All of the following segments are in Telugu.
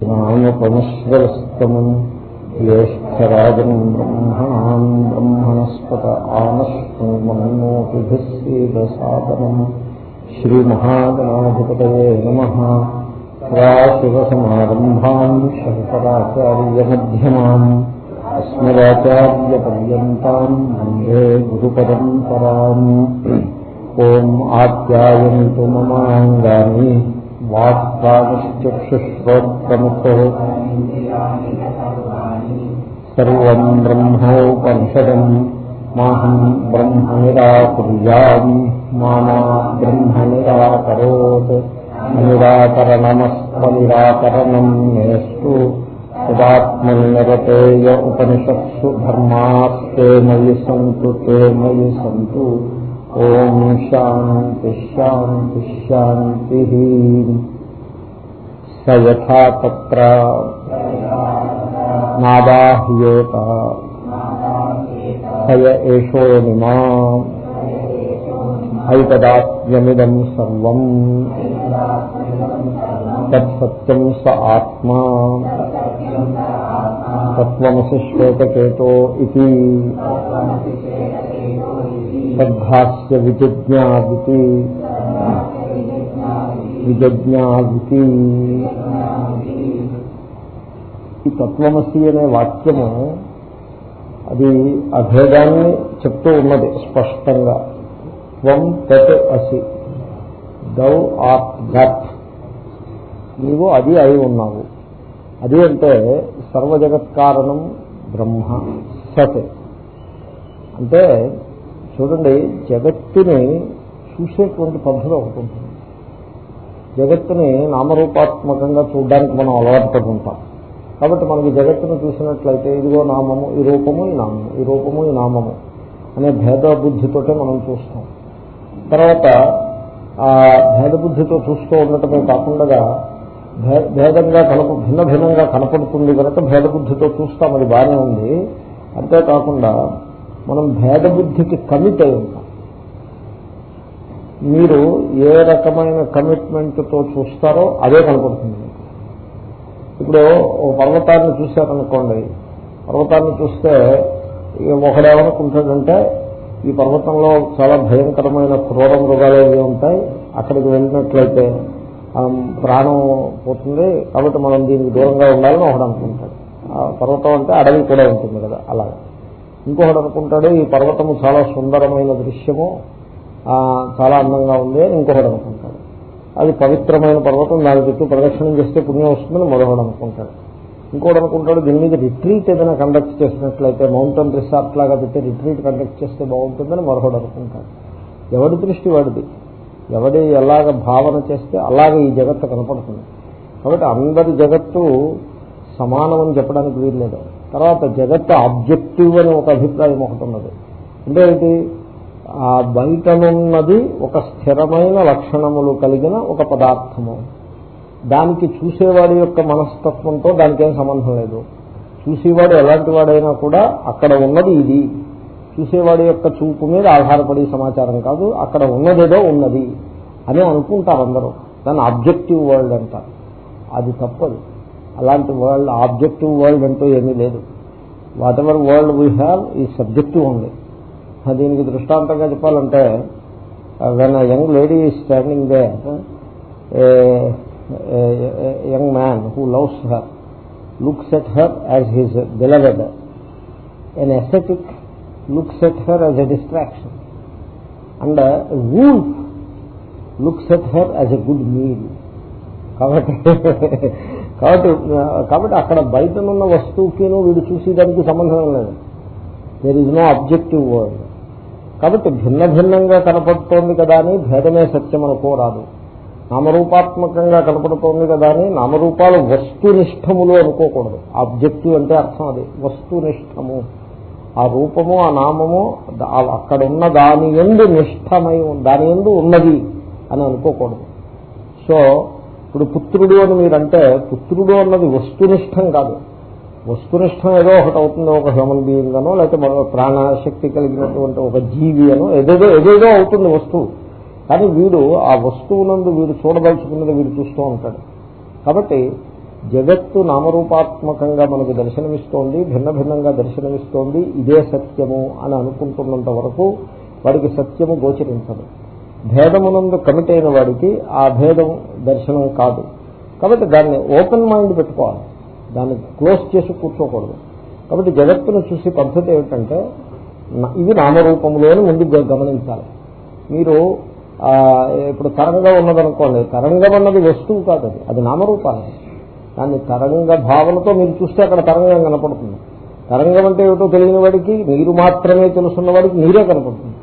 నామపమశ్వరస్తమం జ్యేష్టరాజం బ్రహ్మణాం బ్రహ్మణస్పత ఆనశ్వమోపిభిస్సీదసాదనం శ్రీమహాగణాధిపతయే నమ శివసమారంభాం శంకరాచార్యమ్యమాం అస్మదాచార్యపర్యంతం వందే గురుపరంపరాం. ఓం ఆప్యాయంతు మమాంగాని వాక్కాగశ్చక్షుశ్రోత్రముఖో సర్వం బ్రహ్మోపనిషదం మాహం బ్రహ్మ నిరాకుర్యాం మామా బ్రహ్మ నిరాకరోత్ నిరాకరణమస్మనిరాకరణం మేస్తు తదాత్మనిరతేయ ఉపనిషత్సు ధర్మాస్తే మయి సంతు తే మయి సంతు ఓం శాంతి శాంతి శాంతి స తత్ర నాబాహ్యేత సయ ఏషోనిమా ఐతదాత్మ్యమిదం సర్వం తత్సత్యం స ఆత్మా తత్వమసి శ్వేతకేతో ఇది తద్భాస్య విజిజ్ఞావితి విజజ్ఞావితి ఈ తత్వమసి అనే వాక్యము అది అభేదాన్ని చెప్తూ ఉన్నది స్పష్టంగా. త్వం తత్ అసి. దౌ ఆట్ దట్ నీవు అది అయి ఉన్నావు. అది అంటే సర్వజగత్కారణం బ్రహ్మ సత్. అంటే చూడండి జగత్తుని చూసేటువంటి పద్ధతి ఒకటి ఉంటుంది. జగత్తుని నామరూపాత్మకంగా చూడడానికి మనం అలవాటు పడి ఉంటాం. కాబట్టి మనకి జగత్తును చూసినట్లయితే ఇదిగో నామము ఈ రూపము ఈ నామము ఈ రూపము ఈ నామము అనే భేద బుద్ధితోటే మనం చూస్తాం. తర్వాత ఆ భేద బుద్ధితో చూస్తూ ఉండటమే కాకుండా భేదంగా కనప భిన్న భిన్నంగా కనపడుతుంది కనుక భేద బుద్ధితో చూస్తాం అది బాగానే ఉంది. అంతేకాకుండా మనం భేద బుద్ధికి కమిట్ అయి ఉంటాం మీరు ఏ రకమైన కమిట్మెంట్తో చూస్తారో అదే కనపడుతుంది. ఇప్పుడు ఓ పర్వతాన్ని చూశారనుకోండి. పర్వతాన్ని చూస్తే ఒకడేమనుకుంటాడంటే ఈ పర్వతంలో చాలా భయంకరమైన క్రూర మృగాలు ఏవి ఉంటాయి అక్కడికి వెళ్ళినట్లయితే ప్రాణం పోతుంది కాబట్టి మనం దీనికి దూరంగా ఉండాలని ఒకడు అనుకుంటాడు. పర్వతం అంటే అడవి కూడా ఉంటుంది కదా అలాగే. ఇంకొకటి అనుకుంటాడు ఈ పర్వతము చాలా సుందరమైన దృశ్యము చాలా అందంగా ఉంది అని ఇంకొకడు అనుకుంటాడు. అది పవిత్రమైన పర్వతం దాని చుట్టూ ప్రదక్షిణం చేస్తే పుణ్యం వస్తుందని మరొకడు అనుకుంటాడు. ఇంకోటి అనుకుంటాడు దీని మీద రిట్రీట్ ఏదైనా కండక్ట్ చేసినట్లయితే మౌంటైన్ రిసార్ట్ లాగా పెట్టి రిట్రీట్ కండక్ట్ చేస్తే బాగుంటుందని మరొకడు అనుకుంటాడు. ఎవడి దృష్టి వాడిది? ఎవడి ఎలాగ భావన చేస్తే అలాగే ఈ జగత్తు కనపడుతుంది. కాబట్టి అందరి జగత్తు సమానం అని చెప్పడానికి వీల్లేదు. తర్వాత జగత్తు ఆబ్జెక్టివ్ అని ఒక అభిప్రాయం ఒకటి ఉన్నది. అంటే ఏంటి? ఆ బయటనున్నది ఒక స్థిరమైన లక్షణములు కలిగిన ఒక పదార్థము. దానికి చూసేవాడి యొక్క మనస్తత్వంతో దానికి ఏం సంబంధం లేదు. చూసేవాడు ఎలాంటి వాడైనా కూడా అక్కడ ఉన్నది ఇది. చూసేవాడి యొక్క చూపు మీద ఆధారపడి సమాచారం కాదు అక్కడ ఉన్నదేదో ఉన్నది అని అనుకుంటారు అందరూ. దాన్ని ఆబ్జెక్టివ్ వరల్డ్ అంటారు. అది తప్పదు. అలాంటి వరల్డ్ ఆబ్జెక్టివ్ వరల్డ్ అంటూ ఏమీ లేదు. Whatever world we have ఈ సబ్జెక్టివ్ ఉంది దీనికి దృష్టాంతంగా చెప్పాలంటే when a young lady standing there young man who loves her looks at her as his beloved an aesthetic looks at her as a distraction and wolf looks at her as a good meal కాబట్టి కాబట్టి కాబట్టి అక్కడ బయటనున్న వస్తువుకిను వీడు చూసేదానికి సంబంధం లేదు. There is no objective world కాబట్టి భిన్న భిన్నంగా కనపడుతోంది కదా అని భేదమే సత్యం అనుకోరాదు. నామరూపాత్మకంగా కనపడుతోంది కదా అని నామరూపాలు వస్తునిష్టములు అనుకోకూడదు. ఆబ్జెక్టివ్ అంటే అర్థం అది. వస్తునిష్టము. ఆ రూపము ఆ నామము అక్కడున్న దాని ఎందు నిష్టమై దాని ఎందు ఉన్నది అని అనుకోకూడదు. సో ఇప్పుడు పుత్రుడు అని మీరంటే పుత్రుడు అన్నది వస్తునిష్టం కాదు. వస్తునిష్టం ఏదో ఒకటి అవుతుంది ఒక హ్యూమన్ బీయింగ్ అనో లేకపోతే ప్రాణశక్తి కలిగినటువంటి ఒక జీవి అనో ఏదేదో ఏదేదో అవుతుంది వస్తువు. కానీ వీడు ఆ వస్తువునందు వీడు చూడదలుచుకున్నది వీడు చూస్తూ ఉంటాడు. కాబట్టి జగత్తు నామరూపాత్మకంగా మనకు దర్శనమిస్తోంది భిన్న భిన్నంగా దర్శనమిస్తోంది ఇదే సత్యము అని అనుకుంటున్నంత వరకు వాడికి సత్యము గోచరించదు. భేదమునందు కమిట్ అయిన వాడికి ఆ భేదం దర్శనం కాదు. కాబట్టి దాన్ని ఓపెన్ మైండ్ పెట్టుకోవాలి. దాన్ని క్లోజ్ చేసి కూర్చోకూడదు. కాబట్టి జగత్తును చూసే పద్ధతి ఏమిటంటే ఇది నామరూపంలోని ముందు గమనించాలి. మీరు ఇప్పుడు తరంగా ఉన్నదనుకోండి తరంగం అన్నది వస్తువు కాదు అది. అది నామరూపాన్ని దాన్ని తరంగ భావనతో మీరు చూస్తే అక్కడ తరంగం కనపడుతుంది. తరంగం అంటే ఏమిటో తెలియని వాడికి నీరు మాత్రమే తెలుసున్న వాడికి నీరే కనపడుతుంది.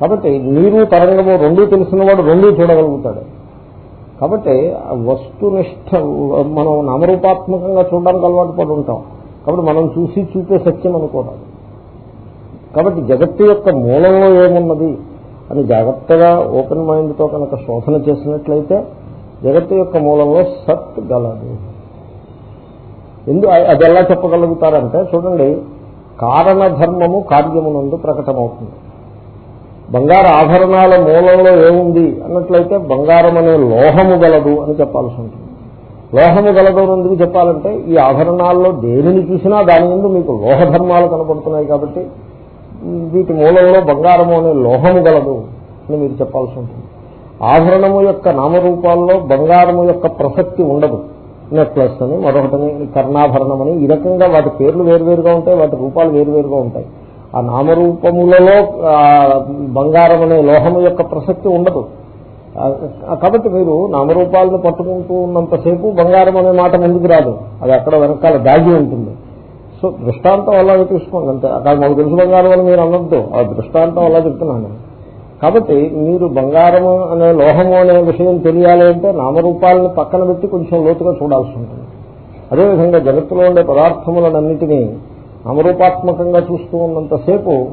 కాబట్టి నీరు తరంగము రెండూ తెలిసినవాడు రెండూ చూడగలుగుతాడు. కాబట్టి వస్తునిష్ట మనం నామరూపాత్మకంగా చూడడానికి అలవాటు పడి ఉంటాం. కాబట్టి మనం చూసి చూపే సత్యం అనుకోవాలి కాబట్టి జగత్తు యొక్క మూలంలో ఏమున్నది అని జాగ్రత్తగా ఓపెన్ మైండ్తో కనుక శోధన చేసినట్లయితే జగత్తు యొక్క మూలంలో సత్ గలదు. ఎందు అది ఎలా చెప్పగలుగుతారంటే చూడండి కారణధర్మము కార్యమునందు ప్రకటమవుతుంది. బంగారు ఆభరణాల మూలంలో ఏముంది? అన్నట్లయితే బంగారం అనే లోహము గలదు అని చెప్పాల్సి ఉంటుంది. లోహము గలదు ఎందుకు చెప్పాలంటే ఈ ఆభరణాల్లో దేనిని చూసినా దాని ముందు మీకు లోహధర్మాలు కనపడుతున్నాయి కాబట్టి వీటి మూలంలో బంగారము అనే లోహము గలదు అని మీరు చెప్పాల్సి ఉంటుంది. ఆభరణము యొక్క నామరూపాల్లో బంగారము యొక్క ప్రసక్తి ఉండదు. నెక్లెస్ అని మరొకటని కర్ణాభరణం అని ఈ రకంగా వాటి పేర్లు వేరువేరుగా ఉంటాయి వాటి రూపాలు వేరువేరుగా ఉంటాయి. ఆ నామరూపములలో బంగారం అనే లోహము యొక్క ప్రసక్తి ఉండదు. కాబట్టి మీరు నామరూపాలను పట్టుకుంటూ ఉన్నంతసేపు బంగారం అనే మాట ముందుకు రాదు. అది అక్కడ వెనకాల దాగి ఉంటుంది. సో దృష్టాంతం అలాగే తీసుకోండి. అంతే. అక్కడ మాకు తెలుసు బంగారం అని మీరు అనొద్దు. ఆ దృష్టాంతం అలా చెప్తున్నాను కాబట్టి మీరు బంగారము అనే లోహము అనే విషయం తెలియాలి అంటే నామరూపాలను పక్కన పెట్టి కొంచెం లోతుగా చూడాల్సి ఉంటుంది. అదేవిధంగా జగత్తులో ఉండే పదార్థములన్నింటినీ నామరూపాత్మకంగా చూస్తూ ఉన్నంతసేపు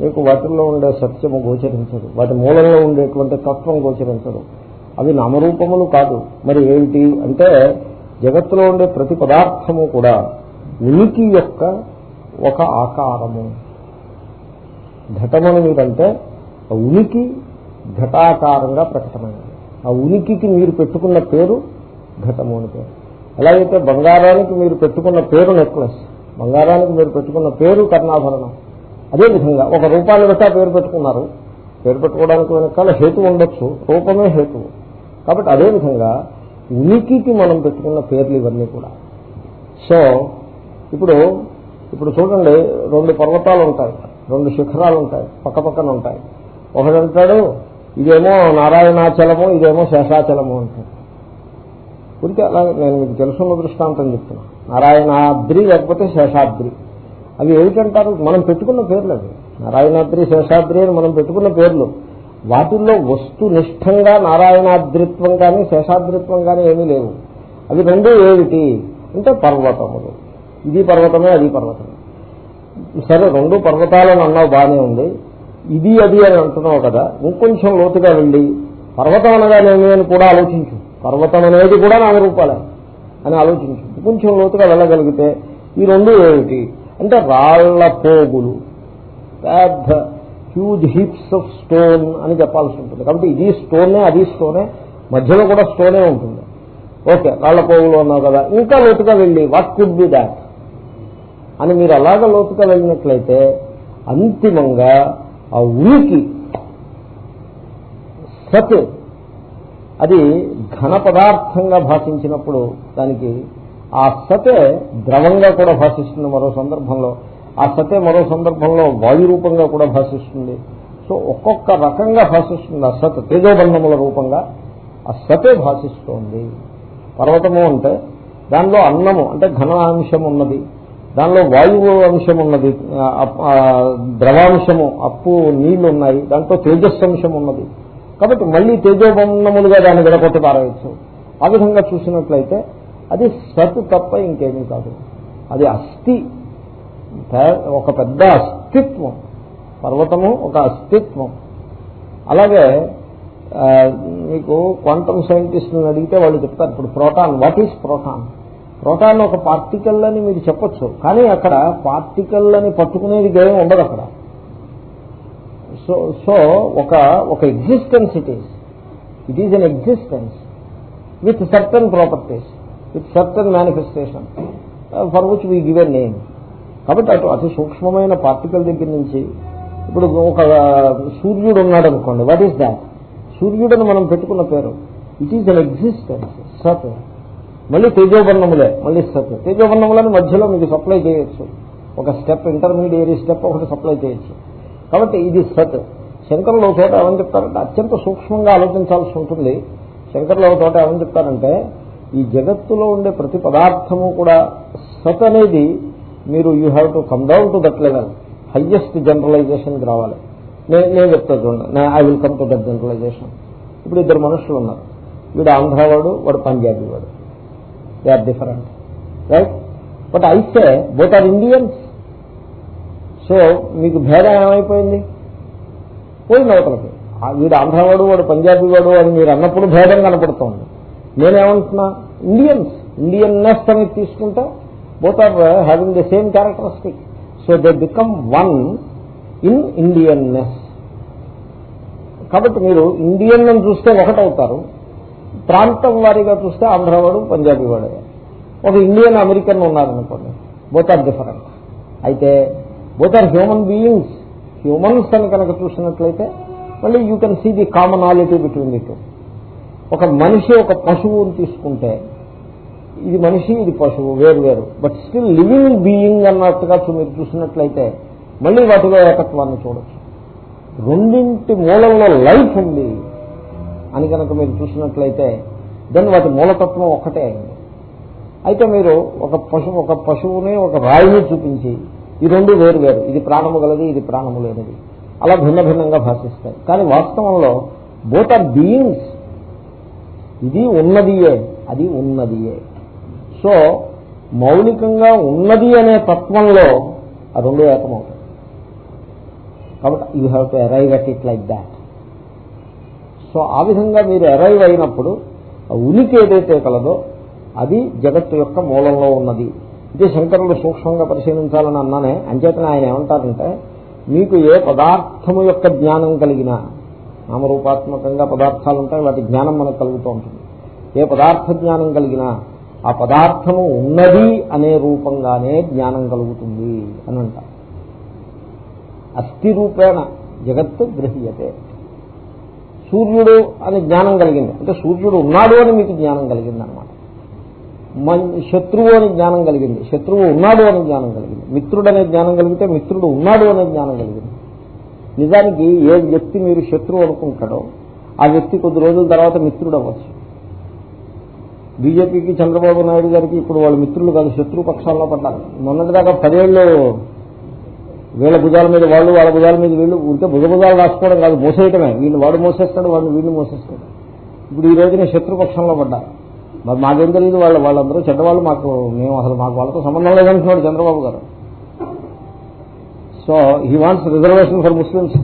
మీకు వాటిల్లో ఉండే సత్యము గోచరించదు. వాటి మూలంలో ఉండేటువంటి తత్వం గోచరించదు. అవి నామరూపములు కాదు. మరి ఏమిటి అంటే జగత్తులో ఉండే ప్రతి పదార్థము కూడా ఉనికి యొక్క ఒక ఆకారము. ఘటమని మీరంటే ఉనికి ఘటాకారంగా ప్రకటమైనది. ఆ ఉనికికి మీరు పెట్టుకున్న పేరు ఘటము అని పేరు. ఎలాగైతే బంగారానికి మీరు పెట్టుకున్న పేరు నెక్లెస్. బంగారానికి మీరు పెట్టుకున్న పేరు కర్ణాభరణం. అదేవిధంగా ఒక రూపాన్ని బట్టి పేరు పెట్టుకున్నారు. పేరు పెట్టుకోవడానికి వెనకాల హేతు ఉండొచ్చు. రూపమే హేతువు కాబట్టి అదేవిధంగా ఉనికికి మనం పెట్టుకున్న పేర్లు ఇవన్నీ కూడా. సో ఇప్పుడు ఇప్పుడు చూడండి రెండు పర్వతాలు ఉంటాయి. రెండు శిఖరాలు ఉంటాయి. పక్క పక్కన ఉంటాయి. ఒకడంటాడు ఇదేమో నారాయణాచలము ఇదేమో శేషాచలము అంటాడు. గురించి అలా నేను మీకు తెలుసున్న దృష్టాంతం చెప్తున్నాను నారాయణాద్రి లేకపోతే శేషాద్రి. అవి ఏమిటంటారు? మనం పెట్టుకున్న పేర్లు అవి. నారాయణాద్రి శేషాద్రి అని మనం పెట్టుకున్న పేర్లు. వాటిల్లో వస్తునిష్టంగా నారాయణాద్రిత్వం కానీ శేషాద్రిత్వం కానీ ఏమీ లేవు. అవి రెండు ఏమిటి? అంటే పర్వతములు. ఇది పర్వతమే అది పర్వతమే. సరే రెండు పర్వతాలను అన్నావు బాగానే ఉంది. ఇది అది అని అంటున్నావు కదా ఇంకొంచెం లోతుగా వెళ్ళి పర్వతం అనగానేమి అని కూడా ఆలోచించు. పర్వతం అనేది కూడా నామరూపాలే అని ఆలోచించు. కొంచెం లోతుగా వెళ్ళగలిగితే ఈ రెండు ఏమిటి? అంటే రాళ్ళ పోగులు. పెద్ద హ్యూజ్ హీప్స్ ఆఫ్ స్టోన్ అని చెప్పాల్సి ఉంటుంది. కాబట్టి ఇది స్టోనే అది స్టోనే మధ్యలో కూడా స్టోనే ఉంటుంది. ఓకే రాళ్ళ పోగులు ఉన్నావు కదా. ఇంకా లోతుగా వెళ్ళి వాట్ కుడ్ బి దాట్ అని మీరు అలాగ లోతుగా వెళ్ళినట్లయితే అంతిమంగా ఆ ఉనికి సత్ అది ఘన పదార్థంగా భాషించినప్పుడు దానికి ఆ సతే ద్రవంగా కూడా భాషిస్తుంది మరో సందర్భంలో. ఆ సతే మరో సందర్భంలో వాయు రూపంగా కూడా భాషిస్తుంది. సో ఒక్కొక్క రకంగా భాషిస్తుంది ఆ సత్ తేజోబంధముల రూపంగా. ఆ సతే భాషిస్తోంది. పర్వతము అంటే దానిలో అన్నము అంటే ఘనాంశం ఉన్నది. దానిలో వాయువు అంశం ఉన్నది. ద్రవాంశము అప్పు నీళ్ళు ఉన్నాయి. దాంట్లో తేజస్సంశం ఉన్నది. కాబట్టి మళ్ళీ తేజోబంధములుగా దాన్ని విడగొట్టి పారవచ్చు ఆ విధంగా చూసినట్లయితే అది సత్ తప్ప ఇంకేమీ కాదు. అది అస్థి. ఒక పెద్ద అస్తిత్వం. పర్వతము ఒక అస్తిత్వం. అలాగే మీకు క్వాంటమ్ సైంటిస్ట్ని అడిగితే వాళ్ళు చెప్తారు ఇప్పుడు proton what is proton? Proton ఒక పార్టికల్ అని మీరు చెప్పచ్చు కానీ అక్కడ పార్టికల్ అని పట్టుకునేది ఏమి ఉండదు అక్కడ. సో సో ఒక ఒక existence it is it is an existence with certain properties with certain manifestation for which we give a name కాబట్టి అటు అతి సూక్ష్మమైన పార్టికల్ దగ్గర నుంచి ఇప్పుడు ఒక uh, సూర్యుడు ఉన్నాడు అనుకోండి. వాట్ ఈస్ దాట్ సూర్యుడని మనం పెట్టుకున్న పేరు. ఇట్ ఈస్ అన్ ఎగ్జిస్టెన్స్ సత్. మళ్ళీ తేజోబర్ణములే మళ్ళీ సత్. తేజోబర్ణములని మధ్యలో మీకు సప్లై చేయొచ్చు. ఒక స్టెప్ ఇంటర్మీడియట్ స్టెప్ ఒకటి సప్లై చేయొచ్చు. కాబట్టి ఇది సత్. శంకరులు చోట ఏమని చెప్తారంటే అత్యంత సూక్ష్మంగా ఆలోచించాల్సి ఉంటుంది. శంకర్లో చోట ఏమని చెప్తారంటే ఈ జగత్తులో ఉండే ప్రతి పదార్థము కూడా సత్ అనేది మీరు you have to come down to that level. Highest జనరలైజేషన్కి రావాలి. నేను నేను చెప్తా చూడండి. I will come to that generalization. ఇప్పుడు ఇద్దరు మనుషులు ఉన్నారు. వీడు ఆంధ్రవాడు వాడు పంజాబీ వాడు they are different. Right? But అయితే బోత్ ఆర్ ఇండియన్స్. సో మీకు భేదం ఏమైపోయింది? పోయింది అవతలకి. వీడు ఆంధ్రవాడు వాడు పంజాబీ వాడు అని మీరు అన్నప్పుడు భేదం కనపడుతోంది. నేనేమంటున్నా? ఇండియన్స్ ఇండియన్నెస్ అనేది తీసుకుంటే both are having the same characteristic so they become one in Indianness కాబట్టి మీరు ఇండియన్ అని చూస్తే ఒకటవుతారు. ప్రాంతం వారీగా చూస్తే ఆంధ్రవాడు పంజాబీ వాడు. ఒక ఇండియన్ అమెరికన్ ఉన్నారనుకోండి బోత్ ఆర్ డిఫరెంట్ అయితే both are human beings humans అని కనుక చూసినట్లయితే మళ్ళీ you can see the commonality between the two ఒక మనిషి ఒక పశువుని తీసుకుంటే ఇది మనిషి ఇది పశువు వేరు వేరు. బట్ స్టిల్ లివింగ్ బీయింగ్ అన్నట్టుగా మీరు చూసినట్లయితే మళ్ళీ వాటిలో ఏకత్వాన్ని చూడొచ్చు. రెండింటి మూలంలో లైఫ్ ఉంది అని కనుక మీరు చూసినట్లయితే దెన్ వాటి మూలతత్వం ఒక్కటే అయింది. అయితే మీరు ఒక పశువు ఒక పశువుని ఒక రాయిని చూపించి ఈ రెండు వేరు వేరు. ఇది ప్రాణము గలది ఇది ప్రాణము లేనిది. అలా భిన్న భిన్నంగా భాషిస్తాయి. కానీ వాస్తవంలో బోత్ ఆర్ బీయింగ్స్ ఇది ఉన్నదియే అది ఉన్నదియే. సో మౌలికంగా ఉన్నది అనే తత్వంలో ఆ రెండు ఏకమవుతాయి కాబట్టి you have to arrive at it like that so ఆ విధంగా మీరు అరైవ్ అయినప్పుడు ఉనికి ఏదైతే కలదో అది జగత్తు యొక్క మూలంలో ఉన్నది. ఇది శంకరులు సూక్ష్మంగా పరిశీలించాలని అన్నానే. అంచేతనే ఆయన ఏమంటారంటే మీకు ఏ పదార్థము యొక్క జ్ఞానం కలిగినా నామరూపాత్మకంగా పదార్థాలు ఉంటాయి వాటి జ్ఞానం మనకు కలుగుతూ ఉంటుంది. ఏ పదార్థ జ్ఞానం కలిగినా ఆ పదార్థము ఉన్నది అనే రూపంగానే జ్ఞానం కలుగుతుంది అని అంట. అస్థి రూపేణ జగత్తు గ్రహీయతే సూర్యుడు అని జ్ఞానం కలిగింది. అంటే సూర్యుడు ఉన్నాడు అని మీకు జ్ఞానం కలిగింది అనమాట శత్రువు అని జ్ఞానం కలిగింది. శత్రువు ఉన్నాడు అని జ్ఞానం కలిగింది. మిత్రుడు అనే జ్ఞానం కలిగితే మిత్రుడు ఉన్నాడు అనే జ్ఞానం కలిగింది. నిజానికి ఏ వ్యక్తి మీరు శత్రువు అనుకుంటాడో ఆ వ్యక్తి కొద్ది రోజుల తర్వాత మిత్రుడు అవ్వచ్చు. బీజేపీకి చంద్రబాబు నాయుడు గారికి ఇప్పుడు వాళ్ళ మిత్రులు కాదు శత్రు పక్షాల్లో పడ్డారు. మొన్నటిదాకా పదేళ్ళు వీళ్ళ భుజాల మీద వాళ్ళు వాళ్ళ భుజాల మీద వీళ్ళు ఉంటే భుజభుజాలు రాసుకోవడం కాదు మోసేయటమే. వీళ్ళు వాడు మోసేస్తాడు వాడిని వీళ్ళు మోసేస్తాడు. ఇప్పుడు ఈ రోజున శత్రుపక్షంలో పడ్డారు. మరి మాకేం తెలియదు వాళ్ళు వాళ్ళందరూ చెడ్డవాళ్ళు మాకు మేము అసలు మాకు వాళ్ళతో సంబంధం లేదంటున్నాడు చంద్రబాబు గారు. So he wants reservation for Muslims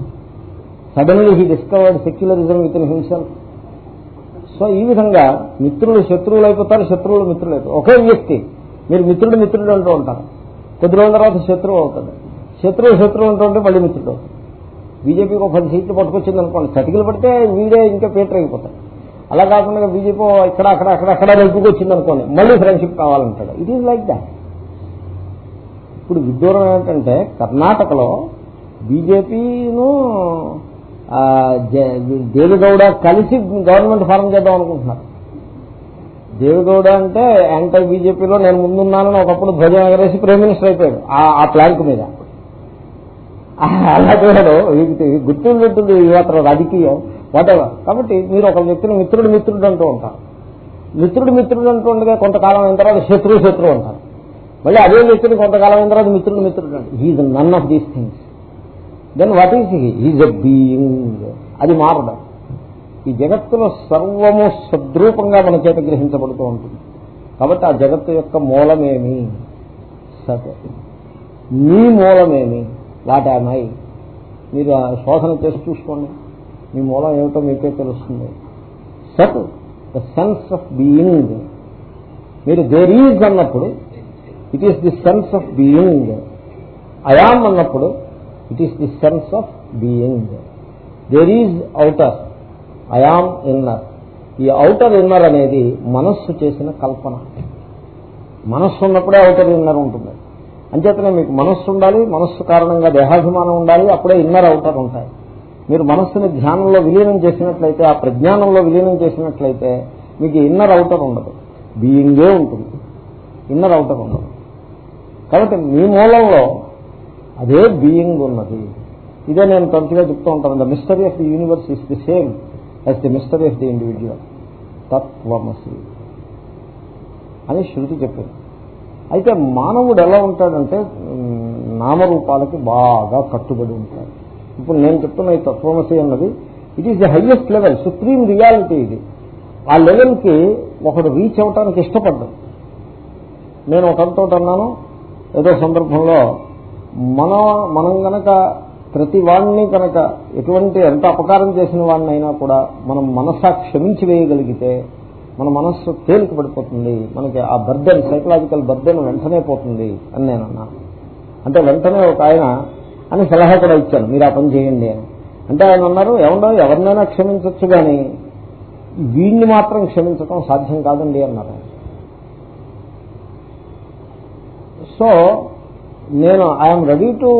suddenly he discovered secularism within himself so ఈ విధంగా మిత్రులు శత్రువులు అయిపోతారు శత్రువులు మిత్రులు అయిపోతారు. ఒకే వ్యక్తి మీరు మిత్రుడు మిత్రుడు అంటూ ఉంటారు. కొద్ది రోజుల తర్వాత శత్రువు అవుతాడు. శత్రువు శత్రువు ఉంటే మళ్ళీ మిత్రుడు అవుతాడు. బీజేపీకి ఒక పది సీట్లు పట్టుకొచ్చింది అనుకోండి. చటికలు పడితే వీడే ఇంకా పేటర్ అయిపోతాడు. అలా కాకుండా బీజేపీ ఇక్కడ అక్కడ అక్కడ అక్కడ నెగ్గుకు వచ్చింది అనుకోండి. మళ్ళీ ఫ్రెండ్షిప్ కావాలంటాడు. ఇట్ ఈజ్ లైక్ దాట్ ఇప్పుడు విడ్డూరం ఏంటంటే కర్ణాటకలో బీజేపీను దేవిగౌడ కలిసి గవర్నమెంట్ ఫారం చేద్దాం అనుకుంటున్నారు. దేవిగౌడ అంటే యాంటీ బీజేపీలో నేను ముందున్నానని ఒకప్పుడు ధ్వజం ఎగరేసి ప్రైమ్ మినిస్టర్ అయిపోయాడు ఆ ప్లాంక్ మీద. అలా చూడడు గుర్తుంటుంది యువతర రాజకీయం వాటెవర్ కాబట్టి మీరు ఒక వ్యక్తిని మిత్రుడు మిత్రుడు అంటూ ఉంటారు. మిత్రుడు మిత్రుడు అంటూ ఉండగా కొంతకాలం అయిన తర్వాత శత్రువు శత్రువు అంటారు. మళ్ళీ అదే వ్యక్తిని కొంతకాలం అయిన తర్వాత మిత్రుడు మిత్రుడు he's none of these things then what is he is a being అది మారడం ఈ జగత్తులో సర్వము సద్రూపంగా మన చేత గ్రహించబడుతూ ఉంటుంది. కాబట్టి ఆ జగత్తు యొక్క మూలమేమి? సత్. మీ మూలమేమి? వాటామై మీరు ఆ శోధన చేసి చూసుకోండి. మీ మూలం ఏమిటో మీకే తెలుస్తుంది. సత్ ద సెన్స్ ఆఫ్ బీయింగ్ మీరు దేర్ ఈజ్ అన్నప్పుడు it is the sense of being I'm అన్నప్పుడు it is the sense of being there is outer I'm inner ఈ అవుటర్ ఇన్నర్ అనేది మనస్సు చేసిన కల్పన. మనస్సు ఉన్నప్పుడే అవుటర్ ఇన్నర్ ఉంటుంది. అంచేతనే మీకు మనస్సు ఉండాలి మనస్సు కారణంగా దేహాభిమానం ఉండాలి అప్పుడే ఇన్నర్ ఔటర్ ఉంటాయి. మీరు మనస్సుని ధ్యానంలో విలీనం చేసినట్లయితే ఆ ప్రజ్ఞానంలో విలీనం చేసినట్లయితే మీకు ఇన్నర్ అవుటర్ ఉండదు. బీయింగే ఉంటుంది. ఇన్నర్ అవుటర్ ఉండదు. కాబట్టి మీ మూలంలో అదే బీయింగ్ ఉన్నది. ఇదే నేను తరచుగా చెప్తూ ఉంటాను. The mystery of the universe is the same as the mystery of the individual తత్వమసి అని శృతి చెప్పింది. అయితే మానవుడు ఎలా ఉంటాడంటే నామరూపాలకి బాగా కట్టుబడి ఉంటాడు. ఇప్పుడు నేను చెప్తున్న ఈ తత్వమసి అన్నది it is the highest level supreme reality ఇది. ఆ లెవెల్కి ఒకడు రీచ్ అవటానికి ఇష్టపడ్డాడు. నేను ఒకరితో అన్నాను ఏదో సందర్భంలో మన మనం గనక ప్రతి వాణ్ణి కనుక ఎటువంటి ఎంత అపకారం చేసిన వాడినైనా కూడా మనం మనసా క్షమించి వేయగలిగితే మన మనస్సు తేలిక పడిపోతుంది. మనకి ఆ బర్డెన్ సైకలాజికల్ బర్డెన్ వెంటనే పోతుంది అని నేను అన్నాను అంటే వెంటనే ఒక ఆయన అని సలహా కూడా ఇచ్చాను మీరు ఆ పని చేయండి అని. అంటే ఆయన అన్నారు ఏమన్నా ఎవరినైనా క్షమించవచ్చు కానీ వీడిని మాత్రం క్షమించడం సాధ్యం కాదండి అన్నారు ఆయన. సో నేను I'm ready to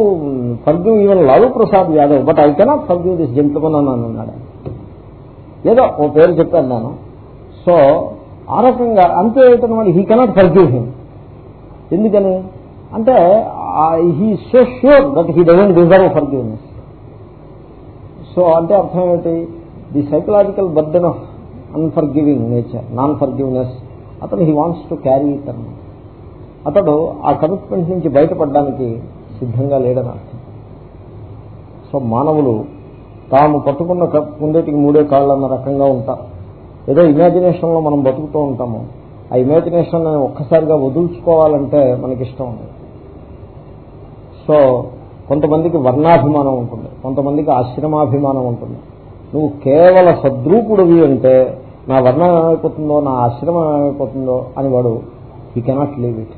forgive even Lalu Prasad Yadav but I cannot forgive this gentleman అని అన్నాడు. ఏదో ఓ పేరు చెప్పాను నేను. సో ఆ రకంగా అంతే ఇతను వాడు హీ కెనాట్ ఫర్గ్యూ హిమ్ ఎందుకని? అంటే he so sure that he doesn't deserve forgiveness so అంటే అర్థం ఏమిటి? The psychological burden of unforgiving nature non forgiveness అతను he wants to carry it అన్నమాట అతడు ఆ కమిట్మెంట్ నుంచి బయటపడడానికి సిద్ధంగా లేడని అర్థం. సో మానవులు తాము పట్టుకున్న కుందేటికి మూడే కాళ్ళు అన్న రకంగా ఉంటారు ఏదో ఇమాజినేషన్లో మనం బతుకుతూ ఉంటాము. ఆ ఇమాజినేషన్ ఒక్కసారిగా వదులుచుకోవాలంటే మనకి ఇష్టం ఉంది సో కొంతమందికి వర్ణాభిమానం ఉంటుంది. కొంతమందికి ఆశ్రమాభిమానం ఉంటుంది. నువ్వు కేవల సద్రూపుడివి అంటే నా వర్ణం ఏమైపోతుందో నా ఆశ్రమం ఏమైపోతుందో అని వాడు హీ కెనాట్ లీవ్ ఇట్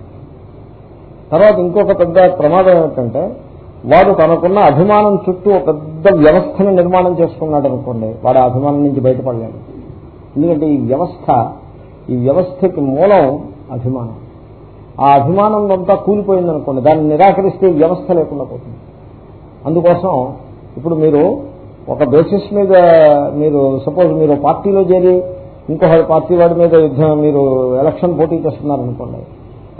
తర్వాత ఇంకొక పెద్ద ప్రమాదం ఏమిటంటే వాడు తనకున్న అభిమానం చుట్టూ ఒక పెద్ద వ్యవస్థను నిర్మాణం చేసుకున్నాడు అనుకోండి వాడు అభిమానం నుంచి బయటపడలేడు. ఎందుకంటే ఈ వ్యవస్థ ఈ వ్యవస్థకి మూలం అభిమానం. ఆ అభిమానం అంతా కూలిపోయింది అనుకోండి దాన్ని నిరాకరిస్తే వ్యవస్థ లేకుండా పోతుంది. అందుకోసం ఇప్పుడు మీరు ఒక బేసిస్ మీద మీరు సపోజ్ మీరు పార్టీలో చేరి ఇంకొక పార్టీ వాడి మీద యుద్ధం మీరు ఎలక్షన్ పోటీ చేస్తున్నారు అనుకోండి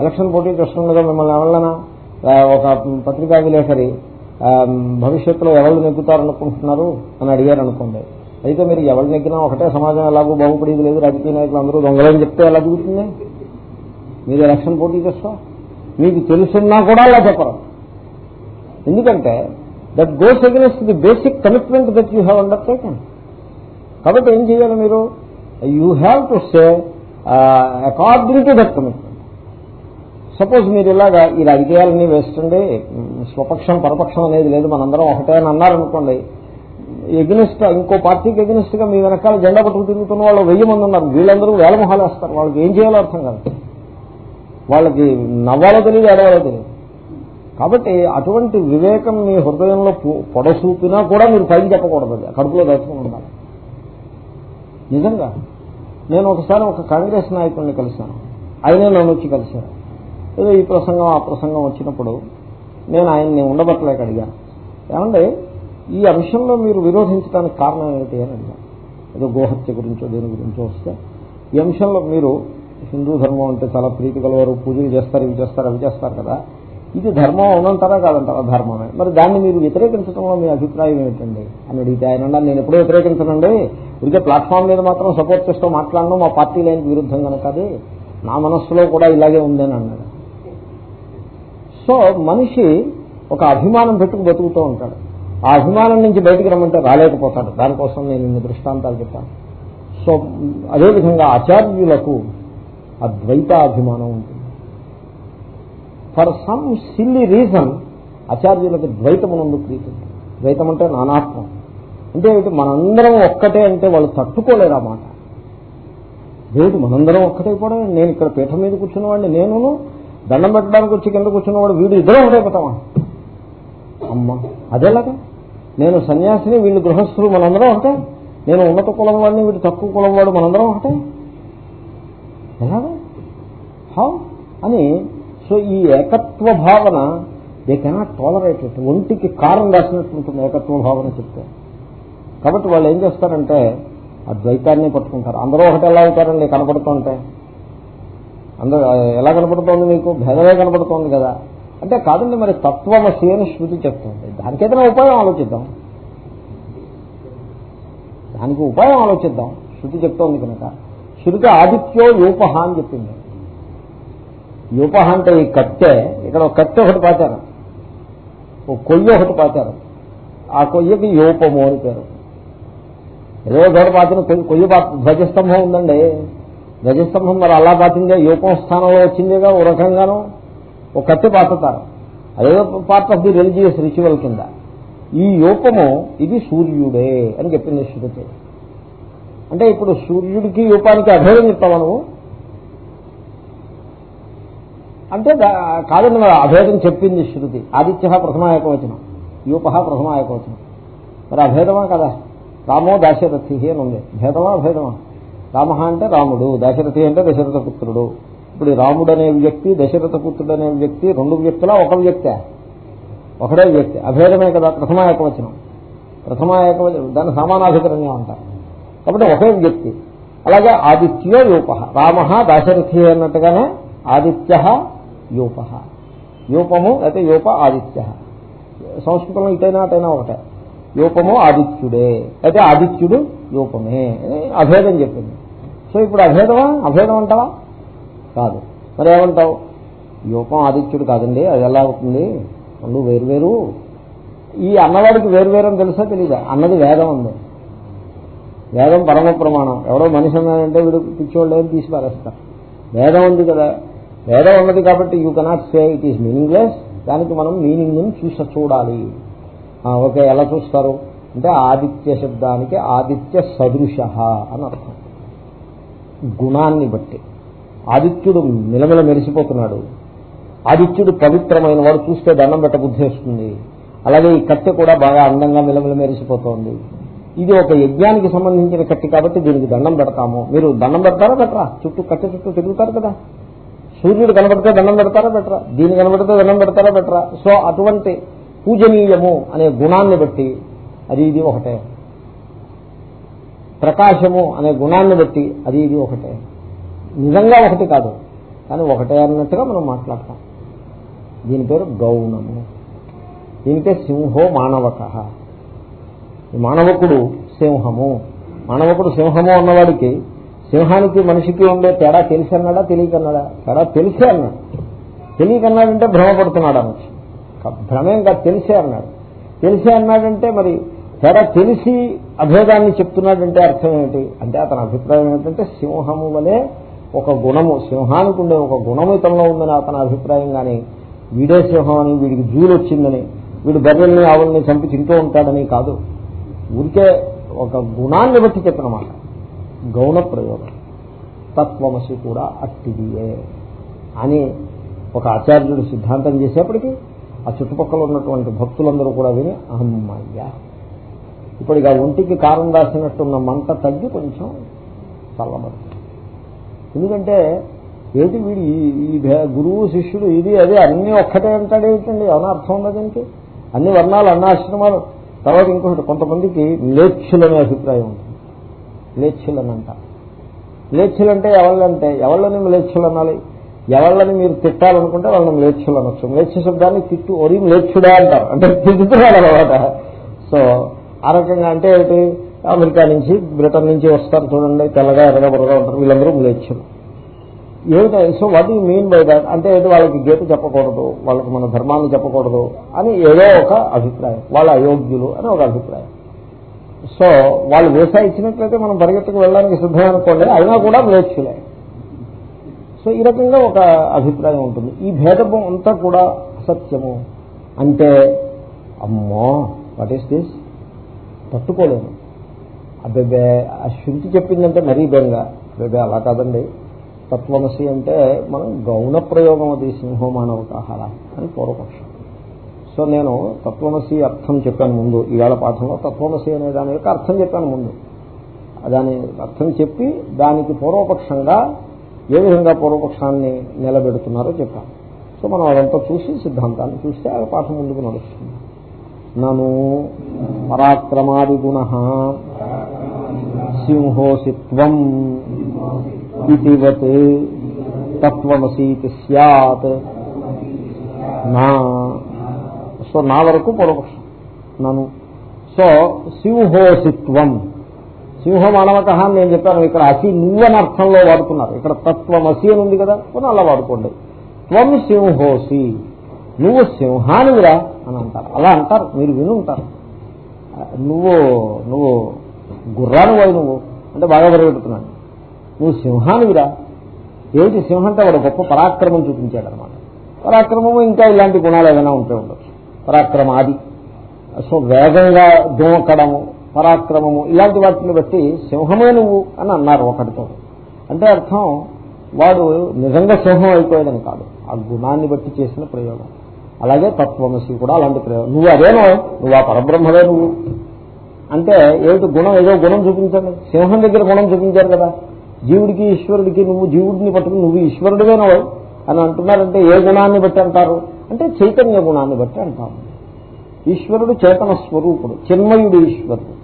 ఎలక్షన్ పోటీ చేస్తుండగా మిమ్మల్ని ఎవరైనా ఒక పత్రికా విలేకరి భవిష్యత్తులో ఎవరు నెగ్గుతారనుకుంటున్నారు అని అడిగారు అనుకోండి అయితే మీరు ఎవరు నెగ్గినా ఒకటే సమాజం ఎలాగో బాగుపడేది లేదు. రాజకీయ నాయకులు అందరూ దొంగలని చెప్తే ఎలా దిగుతుంది మీరు ఎలక్షన్ పోటీ చేస్తా? మీకు తెలుసున్నా కూడా అలా చెప్పరు. ఎందుకంటే that goes against the basic commitment that you have undertaken కాబట్టి ఏం చేయాలి మీరు? You have to say according to that commitment suppose మీరు ఇలాగా ఈ రాజకీయాలన్నీ వేస్తుండే స్వపక్షం పరపక్షం అనేది లేదు మనందరం ఒకటే అని అన్నారనుకోండి ఎగ్నెస్ట్ ఇంకో పార్టీకి ఎగ్నెస్ట్గా మీ వెనకాల జెండా పట్టుకు తిరుగుతున్న వాళ్ళు వెయ్యి మంది ఉన్నారు వీళ్ళందరూ వేల మొహాలు వేస్తారు వాళ్ళకి ఏం చేయాలో అర్థం కాదు. వాళ్ళకి నవ్వాలో తెలియదు ఏడవాలో తెలియదు. కాబట్టి అటువంటి వివేకం మీ హృదయంలో పొ- పొడసూపినా కూడా మీరు పైకి చెప్పకూడదు కడుపులో దర్శనం ఉండాలి. నిజంగా నేను ఒకసారి ఒక కాంగ్రెస్ నాయకుడిని కలిశాను ఆయనే నన్ను వచ్చి కలిశాను. ఏదో ఈ ప్రసంగం ఆ ప్రసంగం వచ్చినప్పుడు నేను ఆయన్ని ఉండబట్టలేక అడిగాను ఏమంటే ఈ అంశంలో మీరు విరోధించడానికి కారణం ఏమిటి అని అడిగాను. ఏదో గోహత్య గురించో దేని గురించో వస్తే ఈ అంశంలో మీరు హిందూ ధర్మం అంటే చాలా ప్రీతి కలవారు పూజలు చేస్తారు ఇవి చేస్తారు అవి చేస్తారు కదా. ఇది ధర్మం అవునంటారా కాదంటారా? ధర్మమే. మరి దాన్ని మీరు వ్యతిరేకించడంలో మీ అభిప్రాయం ఏమిటండి? అని అడిగితే ఆయన నేను ఎప్పుడూ వ్యతిరేకించనండి. ఇదిగే ప్లాట్ఫామ్ మీద మాత్రం సపోర్ట్ చేస్తూ మాట్లాడడం మా పార్టీ లైన్కి విరుద్ధం కనుక అది నా మనస్సులో కూడా ఇలాగే ఉందని అన్నాడు. సో మనిషి ఒక అభిమానం పెట్టుకు బతుకుతూ ఉంటాడు. ఆ అభిమానం నుంచి బయటకు రమ్మంటే రాలేకపోతాడు. దానికోసం నేను ఇన్ని దృష్టాంతాలు చెప్పాను. సో అదేవిధంగా ఆచార్యులకు అద్వైతాభిమానం ఉంటుంది. ఫర్ సమ్ సిల్లీ రీజన్ ఆచార్యులకు ద్వైతమునందు ప్రీతి ద్వైతం అంటే నానాత్మం. అంటే మనందరం ఒక్కటే అంటే వాళ్ళు తట్టుకోలేరు అన్నమాట మాట. దేవుడు మనందరం ఒక్కటైపోవడం నేను ఇక్కడ పీఠం మీద కూర్చున్నవాడిని నేను దండం పెట్టడానికి వచ్చి కింద కూర్చున్నవాడు వీడు ఇద్దరం ఒకటైపోతామా అమ్మ అదేలాగా? నేను సన్యాసిని వీళ్ళు గృహస్థులు మనందరం ఒకటే. నేను ఉన్నత కులం వాడిని వీడు తక్కువ కులం వాడు మనందరం ఒకటే. ఎలాగా? హౌ? అని సో ఈ ఏకత్వ భావన దే కెనాట్ టాలరేట్ ఇట్ ఒంటికి కారం రాసినట్టు ఉంటుంది ఏకత్వ భావన చెప్తే. కాబట్టి వాళ్ళు ఏం చేస్తారంటే ఆ ద్వైతాన్ని పట్టుకుంటారు. అందరూ ఒకటి ఎలా అవుతారండి? కనపడుతుంటే. అందరూ ఎలా కనపడుతోంది మీకు? భేదమే కనపడుతోంది కదా. అంటే కాదండి మరి తత్వమసి అని శృతి చెప్తుంది. దానికైతే ఉపాయం ఆలోచిద్దాం. దానికి ఉపాయం ఆలోచిద్దాం. శృతి చెప్తోంది కనుక. శృతి ఆదిత్యో యూపహ అని చెప్పింది. యూపహ అంటే ఈ కట్టె. ఇక్కడ ఒక కట్టె ఒకటి పాచారు ఒక కొయ్య ఒకటి పాచారు ఆ కొయ్యకి యూపము అని పేరు. ఏదో చోట పాతిన కొయ్య కొయ్య ధ్వజస్తంభం ఉందండి. గజస్తంభం మరి అలా పాతిందే యూపం స్థానంలో వచ్చిందిగా ఓ రకంగాను ఒక కట్టె పాతుతారు. అదేదో part of the religious ritual కింద. ఈ యూపము ఇది సూర్యుడే అని చెప్పింది శృతి అంటే ఇప్పుడు సూర్యుడికి యూపానికి అభేదం చెప్తావా నువ్వు? అంటే కాదండి మరి అభేదం చెప్పింది శృతి ఆదిత్య ప్రథమాయక వచనం యూప ప్రథమ ఏకవచనం మరి అభేదమా కదా? రామో దాశరథి అని ఉంది. భేదమా అభేదమా? రామ అంటే రాముడు దశరథి అంటే దశరథ పుత్రుడు. ఇప్పుడు రాముడు అనే వ్యక్తి దశరథ పుత్రుడు అనే వ్యక్తి రెండు వ్యక్తుల ఒక వ్యక్తే. ఒకడే వ్యక్తి. అభేదమే కదా ప్రథమ ఏకవచనం. ప్రథమ ఏకవచనం దాన్ని సమానాధికరణ్యం అంటారు. కాబట్టి ఒకే వ్యక్తి. అలాగే ఆదిత్యో యూప రామ దాశరథి అన్నట్టుగానే ఆదిత్య యూప యూపము అయితే యూప ఆదిత్య. సంస్కృతంలో ఇటైనా అటైనా ఒకటే. యూపము ఆదిత్యుడే. అయితే ఆదిత్యుడు యూపమే అభేదం చెప్పింది. సో ఇప్పుడు అభేదమా? అభేదం అంటావా? కాదు. మరి ఏమంటావు? యూపం ఆదిత్యుడు కాదండి అది ఎలా అవుతుంది? రెండు వేరువేరు ఈ అన్నవాడికి వేరువేరు అని తెలుసా తెలీదా? అన్నది వేదం ఉంది. వేదం పరమ ప్రమాణం. ఎవరో మనిషి అన్నాడంటే వీడు పిచ్చోళ్ళు ఏం తీసి పారేస్తారు. వేదం ఉంది కదా. వేదం ఉన్నది కాబట్టి you cannot say it is meaningless దానికి మనం మీనింగ్ చూస చూడాలి. ఆ, ఓకే ఎలా చూస్తారు? అంటే ఆదిత్య శబ్దానికి ఆదిత్య సదృశ అని అర్థం. గుణాన్ని బట్టి. ఆదిత్యుడు నిలమిల మెరిసిపోతున్నాడు. ఆదిత్యుడు పవిత్రమైన వాడు చూస్తే దండం పెట్ట బుద్ధి వస్తుంది అలాగే ఈ కట్టె కూడా బాగా అందంగా మిలమిల మెరిసిపోతోంది. ఇది ఒక యజ్ఞానికి సంబంధించిన కట్టి కాబట్టి దీనికి దండం పెడతాము. మీరు దండం పెడతారా పెట్టరా? చుట్టూ కట్టె చుట్టూ తిరుగుతారు కదా. సూర్యుడు కనబడితే దండం పెడతారా పెట్టరా? దీని కనబడితే దండం పెడతారా పెట్టరా? సో అటువంటి పూజనీయము అనే గుణాన్ని బట్టి అది ఇది ఒకటే. ప్రకాశము అనే గుణాన్ని బట్టి అది ఇది ఒకటే. నిజంగా ఒకటి కాదు. కానీ ఒకటే అన్నట్టుగా మనం మాట్లాడతాం. దీని పేరు గౌణము. దీనికే సింహో మానవక. మానవకుడు సింహము. మానవకుడు సింహము అన్నవాడికి సింహానికి మనిషికి ఉండే తేడా తెలిసి అన్నాడా తెలియకన్నాడా? తేడా తెలిసే అన్నాడు. తెలియకన్నాడంటే భ్రమపడుతున్నాడు అనొచ్చు. భ్రమేం కాదు తెలిసే అన్నాడు. తెలిసే అన్నాడంటే మరి తేడా తెలిసి అభేదాన్ని చెప్తున్నాడంటే అర్థం ఏమిటి? అంటే అతని అభిప్రాయం ఏంటంటే సింహము వలె ఒక గుణము సింహానికి ఉండే ఒక గుణము ఇతనిలో ఉందని అతని అభిప్రాయం కానీ వీడే సింహం అని వీడికి జూలు వచ్చిందని వీడు బర్రెల్ని ఆవుల్ని చంపి తింటూ ఉంటాడని కాదు. ఊరికే ఒక గుణాన్ని బట్టి చెప్పినమాట. గౌణ ప్రయోగం. తత్వమసి కూడా అట్టిదియే అని ఒక ఆచార్యుడు సిద్ధాంతం చేసేప్పటికీ ఆ చుట్టుపక్కల ఉన్నటువంటి భక్తులందరూ కూడా విని అమ్మయ్యా ఇప్పుడు ఇక ఒంటికి కారం రాసినట్టున్న మంట తగ్గి కొంచెం చల్లబడుతుంది. ఎందుకంటే ఏంటి వీడు ఈ- గురువు శిష్యుడు ఇది అదే అన్ని ఒక్కటే అంటాడు ఏమిటండి? ఏమైనా అర్థం ఉందా అన్ని వర్ణాలు అన్నాశ్రమాలు తర్వాత ఇంకొకటి కొంతమందికి లేచ్చులనే అభిప్రాయం ఉంటుంది. లేచ్చులనంట. లేచ్చులు ఎవళ్ళంటే? ఎవళ్ళని మ్లేచ్చులు అనాలి ఎవళ్ళని మీరు తిట్టాలనుకుంటే వాళ్ళని మ్లేచ్చులు అనొచ్చు మ్లేచ్ఛ శబ్దాన్ని తిట్టు ఒరి లేచ్చుడా అంటారు. అంటే తిట్టుతున్నాడు అనమాట సో ఆ రకంగా అంటే ఏమిటి? అమెరికా నుంచి బ్రిటన్ నుంచి వస్తారు చూడండి తెల్లగా ఎర్రగా బుర్రగా ఉంటారు వీళ్ళందరూ మ్లేచ్చులు ఏమిటో? So what you mean by that అంటే ఏంటి వాళ్ళకి గీత చెప్పకూడదు వాళ్ళకి మన ధర్మాన్ని చెప్పకూడదు అని ఏదో ఒక అభిప్రాయం వాళ్ళ అయోగ్యులు అని ఒక అభిప్రాయం. సో వాళ్ళు వేసా ఇచ్చినట్లయితే మనం పరిగెత్తుకు వెళ్ళడానికి సిద్ధం అనుకోండి అయినా కూడా మ్లేచ్చులే సో ఈ రకంగా ఒక అభిప్రాయం ఉంటుంది. ఈ భేదభం అంతా కూడా అసత్యము. అంటే అమ్మో వాట్ ఈస్ దిస్ తట్టుకోలేము. అబ్బే ఆ శృతి చెప్పిందంటే మరీ బెంగ. అబ్బే అలా కాదండి. తత్వమసి అంటే మనం గౌణ ప్రయోగం అది సింహో మానవకాహార అని పూర్వపక్షం. సో నేను తత్వమసి అర్థం చెప్పాను ముందు. ఈవేళ పాఠంలో తత్వమసి అనే దాని యొక్క అర్థం చెప్పాను ముందు. దాని అర్థం చెప్పి దానికి పూర్వపక్షంగా ఏ విధంగా పూర్వపక్షాన్ని నిలబెడుతున్నారో చెప్పాను. సో మనం అదంతా చూసి సిద్ధాంతాన్ని చూస్తే ఆ పాఠం ముందుకు నడుస్తుంది. నన్ను పరాక్రమాది గుణ సింహోసిత్వం ఇతివత్ తత్వమసీతి సత్ నా సో నా వరకు పూర్వపక్షం నను. సో సింహోసిత్వం సింహ మానవక అని నేను చెప్పాను ఇక్కడ అసి నువ్వని అర్థంలో వాడుతున్నారు. ఇక్కడ తత్వం అసి అని ఉంది కదా కొన్ని అలా వాడుకోండి. త్వం సింహోసి నువ్వు సింహానివిరా అని అంటారు. అలా అంటారు మీరు వినుంటారు. నువ్వు నువ్వు గుర్రాను పోయి నువ్వు. అంటే బాగా పరిగెడుతున్నాను నువ్వు సింహానివిరా. ఏమిటి సింహం అంటే వాడు గొప్ప పరాక్రమం చూపించాడు అనమాట పరాక్రమము ఇంకా ఇలాంటి గుణాలు ఏదైనా ఉంటే ఉండొచ్చు. పరాక్రమాది. సో వేగంగా దూకడము పరాక్రమము ఇలాంటి వాటిని బట్టి సింహమే నువ్వు అని అన్నారు ఒకటితో. అంటే అర్థం వాడు నిజంగా సింహం అయిపోయాడని కాదు. ఆ గుణాన్ని బట్టి చేసిన ప్రయోగం. అలాగే తత్వమసి కూడా అలాంటి ప్రయోగం. నువ్వు అదేనో నువ్వు ఆ పరబ్రహ్మవే నువ్వు. అంటే ఏమిటి గుణం? ఏదో గుణం చూపించండి సింహం దగ్గర గుణం చూపించారు కదా. జీవుడికి ఈశ్వరుడికి నువ్వు జీవుడిని పట్టుకుని నువ్వు ఈశ్వరుడివేనో అని అంటున్నారంటే ఏ గుణాన్ని బట్టి అంటారు? అంటే చైతన్య గుణాన్ని బట్టి అంటారు. ఈశ్వరుడు చేతన స్వరూపుడు చిన్మయుడు ఈశ్వరుడు.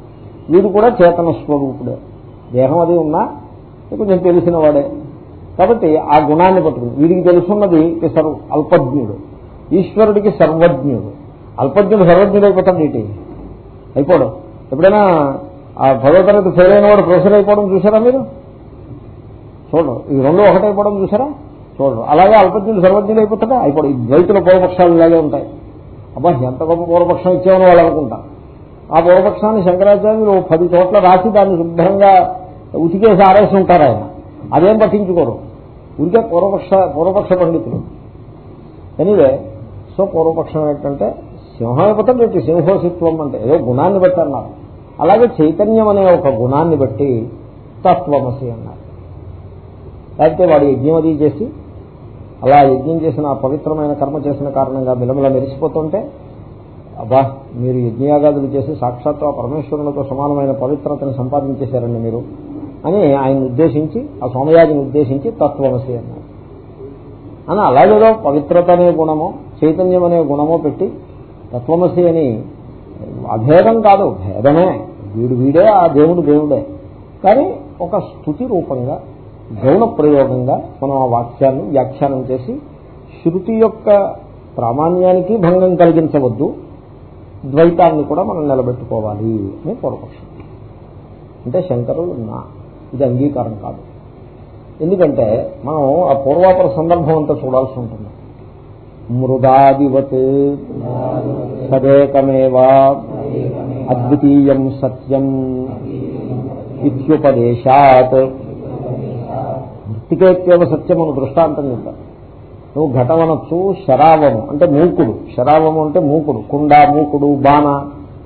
వీడు కూడా చేతన స్వరూపుడే. దేహం అది ఉన్నా కొంచెం తెలిసిన వాడే. కాబట్టి ఆ గుణాన్ని పట్టుకుని వీడికి తెలుసున్నది సర్వ అల్పజ్ఞుడు. ఈశ్వరుడికి సర్వజ్ఞుడు. అల్పజ్ఞుడు సర్వజ్ఞుడు అయిపోతాడు ఇటు అయిపోవడం ఎప్పుడైనా ఆ పదో తరగతి ఫెయిల్ అయిన వాడు ప్రొఫెసర్ అయిపోవడం చూసారా మీరు? చూడరు. ఈ రెండు ఒకటైపోవడం చూసారా చూడరు. అలాగే అల్పజ్ఞులు సర్వజ్ఞులు అయిపోతాడా అయిపోయి ఈ ద్వైతుల పూర్వపక్షాలు ఇలాగే ఉంటాయి. అబ్బా ఎంత గొప్ప పూర్వపక్షం ఇచ్చామని వాళ్ళు అనుకుంటా. ఆ పూర్వపక్షాన్ని శంకరాచార్యులు పది చోట్ల రాసి దాన్ని శుభ్రంగా ఉతికేసి ఆరేసి ఉంటారు ఆయన. అదేం పట్టించుకోరు. ఉంటే పూర్వపక్ష పూర్వపక్ష పండితులు. ఎనీవే సో పూర్వపక్షం ఏంటంటే సింహం అయిపోతాడు సింహోసిత్వం అంటే ఏదో గుణాన్ని బట్టి అన్నారు అలాగే చైతన్యం అనే ఒక గుణాన్ని బట్టి తత్వమసి అన్నారు. లేకపోతే వాడు యజ్ఞం అది చేసి అలా యజ్ఞం చేసిన పవిత్రమైన కర్మ చేసిన కారణంగా మిలమిల మెరిసిపోతుంటే అబ్బా మీరు యజ్ఞయాగాదులు చేసి సాక్షాత్తు ఆ పరమేశ్వరునితో సమానమైన పవిత్రతను సంపాదించేశారండి మీరు అని ఆయన ఉద్దేశించి ఆ సోమయాజిని ఉద్దేశించి తత్వమసి అన్నారు. అని అలాగేదో పవిత్రత అనే గుణమో చైతన్యం అనే గుణమో పెట్టి తత్వమసి అని. అభేదం కాదు భేదమే. వీడు వీడే ఆ దేవుడు దేవుడే. కానీ ఒక స్థుతి రూపంగా గౌణ ప్రయోగంగా మనం ఆ వాక్యాన్ని వ్యాఖ్యానం చేసి శృతి యొక్క ప్రామాణ్యానికి భంగం కలిగించవద్దు ద్వైతాన్ని కూడా మనం నిలబెట్టుకోవాలి అని పూర్వపక్షం. అంటే శంకరులు నా ఇది అంగీకారం కాదు. ఎందుకంటే మనం ఆ పూర్వాపర సందర్భం అంతా చూడాల్సి ఉంటుంది. మృదాదివత్ సదేకమేవా అద్వితీయం సత్యం ఇత్యుపదేశాత్. మృతికేత్యవ సత్యమును దృష్టాంతం చెప్తాను నువ్వు ఘటమనొచ్చు శరావము అంటే మూకుడు. శరావము అంటే మూకుడు. కుండ మూకుడు బాణ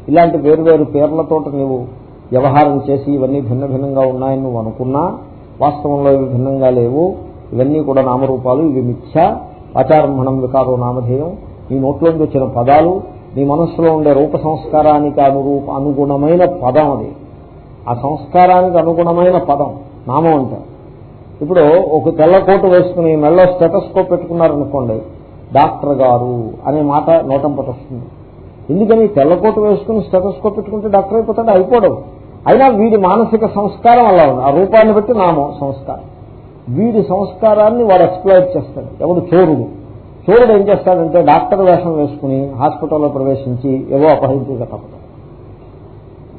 ఇలాంటి వేరు వేరు పేర్లతో నువ్వు వ్యవహారం చేసి ఇవన్నీ భిన్న భిన్నంగా ఉన్నాయని నువ్వు అనుకున్నా వాస్తవంలో ఇవి భిన్నంగా లేవు. ఇవన్నీ కూడా నామరూపాలు ఇవి మిథ్య. ఆచారంభణం వికారో నామధేయం. నీ నోట్లోంచి వచ్చిన పదాలు నీ మనస్సులో ఉండే రూప సంస్కారానికి అనురూప అనుగుణమైన పదం అది. ఆ సంస్కారానికి అనుగుణమైన పదం నామం అంటే. ఇప్పుడు ఒక తెల్ల కోటు వేసుకుని మెల్లో స్టెటస్కోప్ పెట్టుకున్నారనుకోండి డాక్టర్ గారు అనే మాట నోటం పట్టొస్తుంది. ఎందుకని తెల్లకోటు వేసుకుని స్టెటస్కోప్ పెట్టుకుంటే డాక్టర్ అయిపోతాడు? అయిపోవడం అయినా వీడి మానసిక సంస్కారం అలా ఉంది. ఆ రూపాన్ని బట్టి నామం సంస్కారం. వీడి సంస్కారాన్ని వాడు ఎక్స్ప్లైట్ చేస్తాడు. ఎవడు చోరుడు? చోరుడు ఏం చేస్తాడంటే డాక్టర్ వేషం వేసుకుని హాస్పిటల్లో ప్రవేశించి ఏవో అపహరించక తప్పదు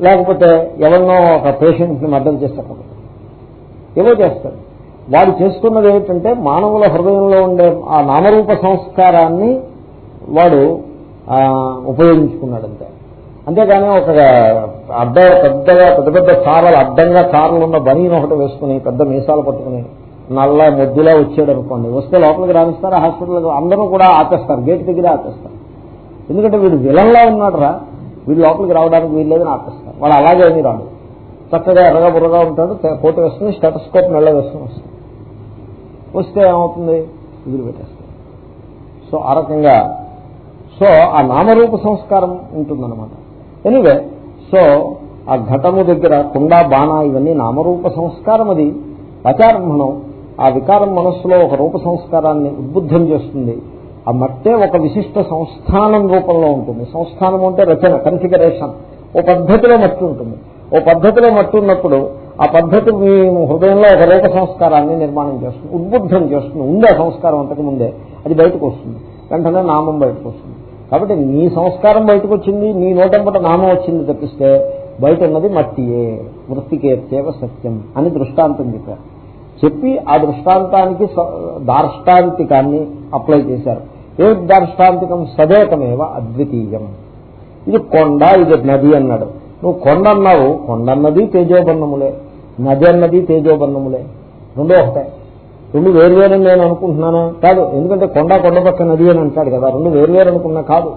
లేకపోతే ఎవరినో ఒక పేషెంట్ని మర్డర్ చేస్తే తప్పదు ఏవో చేస్తాడు. వాడు చేస్తున్నది ఏమిటంటే మానవుల హృదయంలో ఉండే ఆ నామరూప సంస్కారాన్ని వాడు ఉపయోగించుకున్నాడంతే. అంతేగాని ఒక అడ్డ పెద్దగా పెద్ద పెద్ద చారలు అడ్డంగా చారలు ఉన్న బనీని ఒకటి వేసుకుని పెద్ద మీసాలు పట్టుకుని నల్ల ముద్దులా వచ్చాడు అనుకోండి వస్తే లోపలికి రాణిస్తారు హాస్పిటల్ అందరూ కూడా ఆపేస్తారు గేట్ దగ్గర ఆపేస్తారు. ఎందుకంటే వీడు విలంలా ఉన్నాడు రా వీడు లోపలికి రావడానికి వీల్లేదని ఆపేస్తారు. వాడు అలాగే అని రాడు. చక్కగా ఎర్రగా బుర్రగా ఉంటాడు కోట వేసుకుని స్టెటస్కోప్ మెల్ల వేసుకుని వస్తాడు. వస్తే ఏమవుతుంది? వదిలిపెట్టేస్తారు సో ఆ రకంగా. సో ఆ నామరూప సంస్కారం ఉంటుందన్నమాట. ఎనివే సో ఆ ఘటము దగ్గర కుండా బాణ ఇవన్నీ నామరూప సంస్కారం అది ఆచారంభణం ఆ వికారం మనస్సులో ఒక రూప సంస్కారాన్ని ఉద్బుద్ధం చేస్తుంది. ఆ మట్టే ఒక విశిష్ట సంస్థానం రూపంలో ఉంటుంది. సంస్థానం అంటే రచన కన్ఫిగరేషన్ ఓ పద్ధతిలో మట్టి ఉంటుంది. ఓ పద్ధతిలో మట్టి ఉన్నప్పుడు ఆ పద్ధతి మీ హృదయంలో ఒక రూప సంస్కారాన్ని నిర్మాణం చేస్తుంది ఉద్బుద్ధం చేస్తుంది. ఉందే సంస్కారం అంతకు ముందే అది బయటకు వస్తుంది. వెంటనే నామం బయటకు వస్తుంది. కాబట్టి నీ సంస్కారం బయటకు వచ్చింది నీ నోటంపట నామం వచ్చింది తప్పిస్తే బయట ఉన్నది మట్టియే వృత్తికేత్యేవ సత్యం అని దృష్టాంతం చెప్పారు. చెప్పి ఆ దృష్టాంతానికి దార్ష్టాంతికాన్ని అప్లై చేశారు. ఏ దార్ష్టాంతికం? సదేకమేవ అద్వితీయం. ఇది కొండ ఇది నది అన్నాడు. నువ్వు కొండ అన్నావు కొండ అన్నది తేజోబన్నములే. నది అన్నది తేజోబన్నములే. రెండో ఒకటే. రెండు వేరువేరని నేను అనుకుంటున్నాను? కాదు ఎందుకంటే కొండ కొండ పక్క నది అని అంటాడు కదా రెండు వేరువేరు అనుకున్నా కాదు.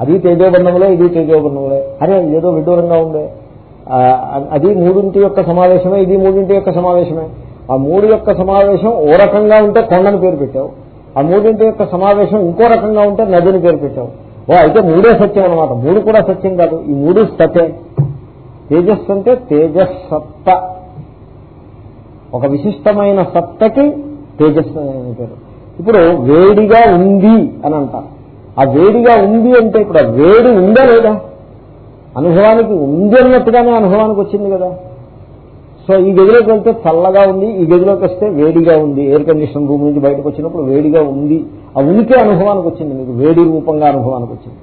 అది తేజోబన్నములే ఇది తేజోబన్నములే. అరే ఏదో విడ్డూరంగా ఉండే అది మూడింటి యొక్క సమావేశమే ఇది మూడింటి యొక్క సమావేశమే. ఆ మూడు యొక్క సమావేశం ఓ రకంగా ఉంటే కొండని పేరు పెట్టావు. ఆ మూడింటి యొక్క సమావేశం ఇంకో రకంగా ఉంటే నదిని పేరు పెట్టావు. ఓ అయితే మూడే సత్యం అనమాట మూడు కూడా సత్యం కాదు. ఈ మూడు సత్యం. తేజస్సు అంటే తేజస్సత్త ఒక విశిష్టమైన సత్తకి తేజస్సు అని పేరు. ఇప్పుడు వేడిగా ఉంది అని అంటారు. ఆ వేడిగా ఉంది అంటే ఇప్పుడు వేడి ఉందా లేదా? అనుభవానికి ఉంది అన్నట్టుగానే అనుభవానికి వచ్చింది కదా. సో ఈ గదిలోకి వెళ్తే చల్లగా ఉంది. ఈ గదిలోకి వస్తే వేడిగా ఉంది. ఎయిర్ కండిషన్ రూమ్ నుంచి బయటకు వచ్చినప్పుడు వేడిగా ఉంది. ఆ ఉనికి అనుభవానికి వచ్చింది మీకు. వేడి రూపంగా అనుభవానికి వచ్చింది.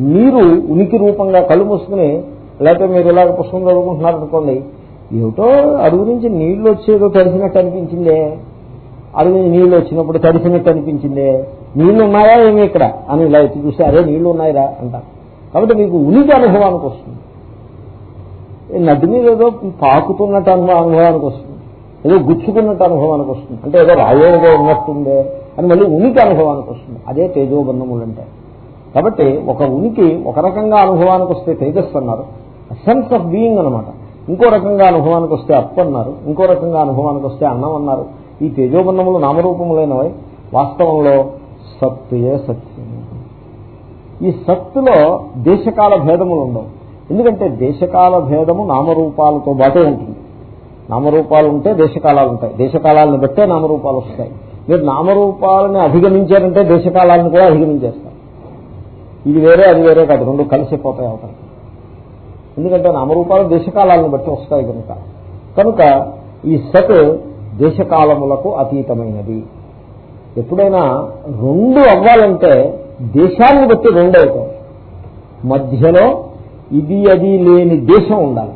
మీరు ఉనికి రూపంగా కళ్ళు మూసుకుని లేకపోతే మీరు ఇలాగ పుస్తకం చదువుకుంటున్నారు అనుకోండి ఏమిటో అడుగు నుంచి నీళ్ళు వచ్చేదో తడిసినట్టు అనిపించిందే. అడుగు నుంచి నీళ్ళు వచ్చినప్పుడు తడిసినట్టు అనిపించిందే. నీళ్ళు ఉన్నాయా ఏమి ఇక్కడ? అని ఇలా ఎత్తి చూస్తే అదే నీళ్ళు ఉన్నాయిరా అంటారు. కాబట్టి మీకు ఉనికి అనుభవానికి వస్తుంది. నది మీద ఏదో పాకుతున్నట్టు అనుభవానికి వస్తుంది. ఏదో గుచ్చుకున్నట్టు అనుభవానికి వస్తుంది. అంటే ఏదో రాయోగా ఉన్నట్టుందే అని మళ్ళీ ఉనికి అనుభవానికి వస్తుంది. అదే తేజోబంధములు అంటే కాబట్టి ఒక ఉనికి ఒక రకంగా అనుభవానికి వస్తే తేజస్సు అన్నారు. సెన్స్ ఆఫ్ బీయింగ్ అనమాట ఇంకో రకంగా అనుభవానికి వస్తే అప్పు అన్నారు. ఇంకో రకంగా అనుభవానికి వస్తే అన్నం అన్నారు. ఈ తేజోబంధములు నామరూపములైనవి వాస్తవంలో సత్తుయే సత్యం. ఈ సత్తులో దేశకాల భేదములు ఉండవు ఎందుకంటే దేశకాల భేదము నామరూపాలతో బాటే ఉంటుంది. నామరూపాలు ఉంటే దేశకాలాలు ఉంటాయి దేశకాలాలను బట్టే నామరూపాలు వస్తాయి మీరు నామరూపాలని అధిగమించారంటే దేశకాలాలను కూడా అధిగమించేస్తారు. ఇది వేరే అది వేరే కాదు. రెండు కలిసిపోతాయి అవుతాయి ఎందుకంటే నామరూపాలు దేశకాలాలను బట్టి వస్తాయి కనుక. కనుక ఈ సత్ దేశకాలములకు అతీతమైనది. ఎప్పుడైనా రెండు అవ్వాలంటే దేశాన్ని బట్టి రెండు అవుతాయి. మధ్యలో ఇది అది లేని దేశం ఉండాలి.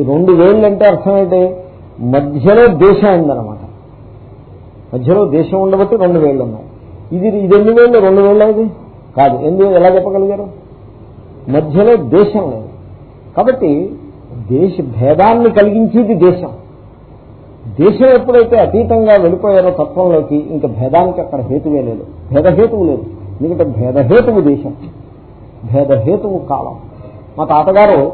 ఈ రెండు వేళ్ళు అంటే అర్థం ఏంటి? మధ్యలో దేశం ఉందన్నమాట. మధ్యలో దేశం ఉండబట్టి రెండు వేళ్ళు ఉన్నాయి. ఇది ఇది ఎన్ని వేళ్ళు? రెండు వేళ్ళు అది కాదు. ఎందుకు? ఎలా చెప్పగలిగారు? మధ్యలో దేశం లేదు. కాబట్టి దేశ భేదాన్ని కలిగించేది దేశం. దేశం ఎప్పుడైతే అతీతంగా వెళ్ళిపోయారో తత్వంలోకి ఇంకా భేదానికి అక్కడ హేతువే లేదు. భేదహేతువు లేదు. ఎందుకంటే భేదహేతువు దేశం. భేదహేతువు కాలం. మా తాతగారు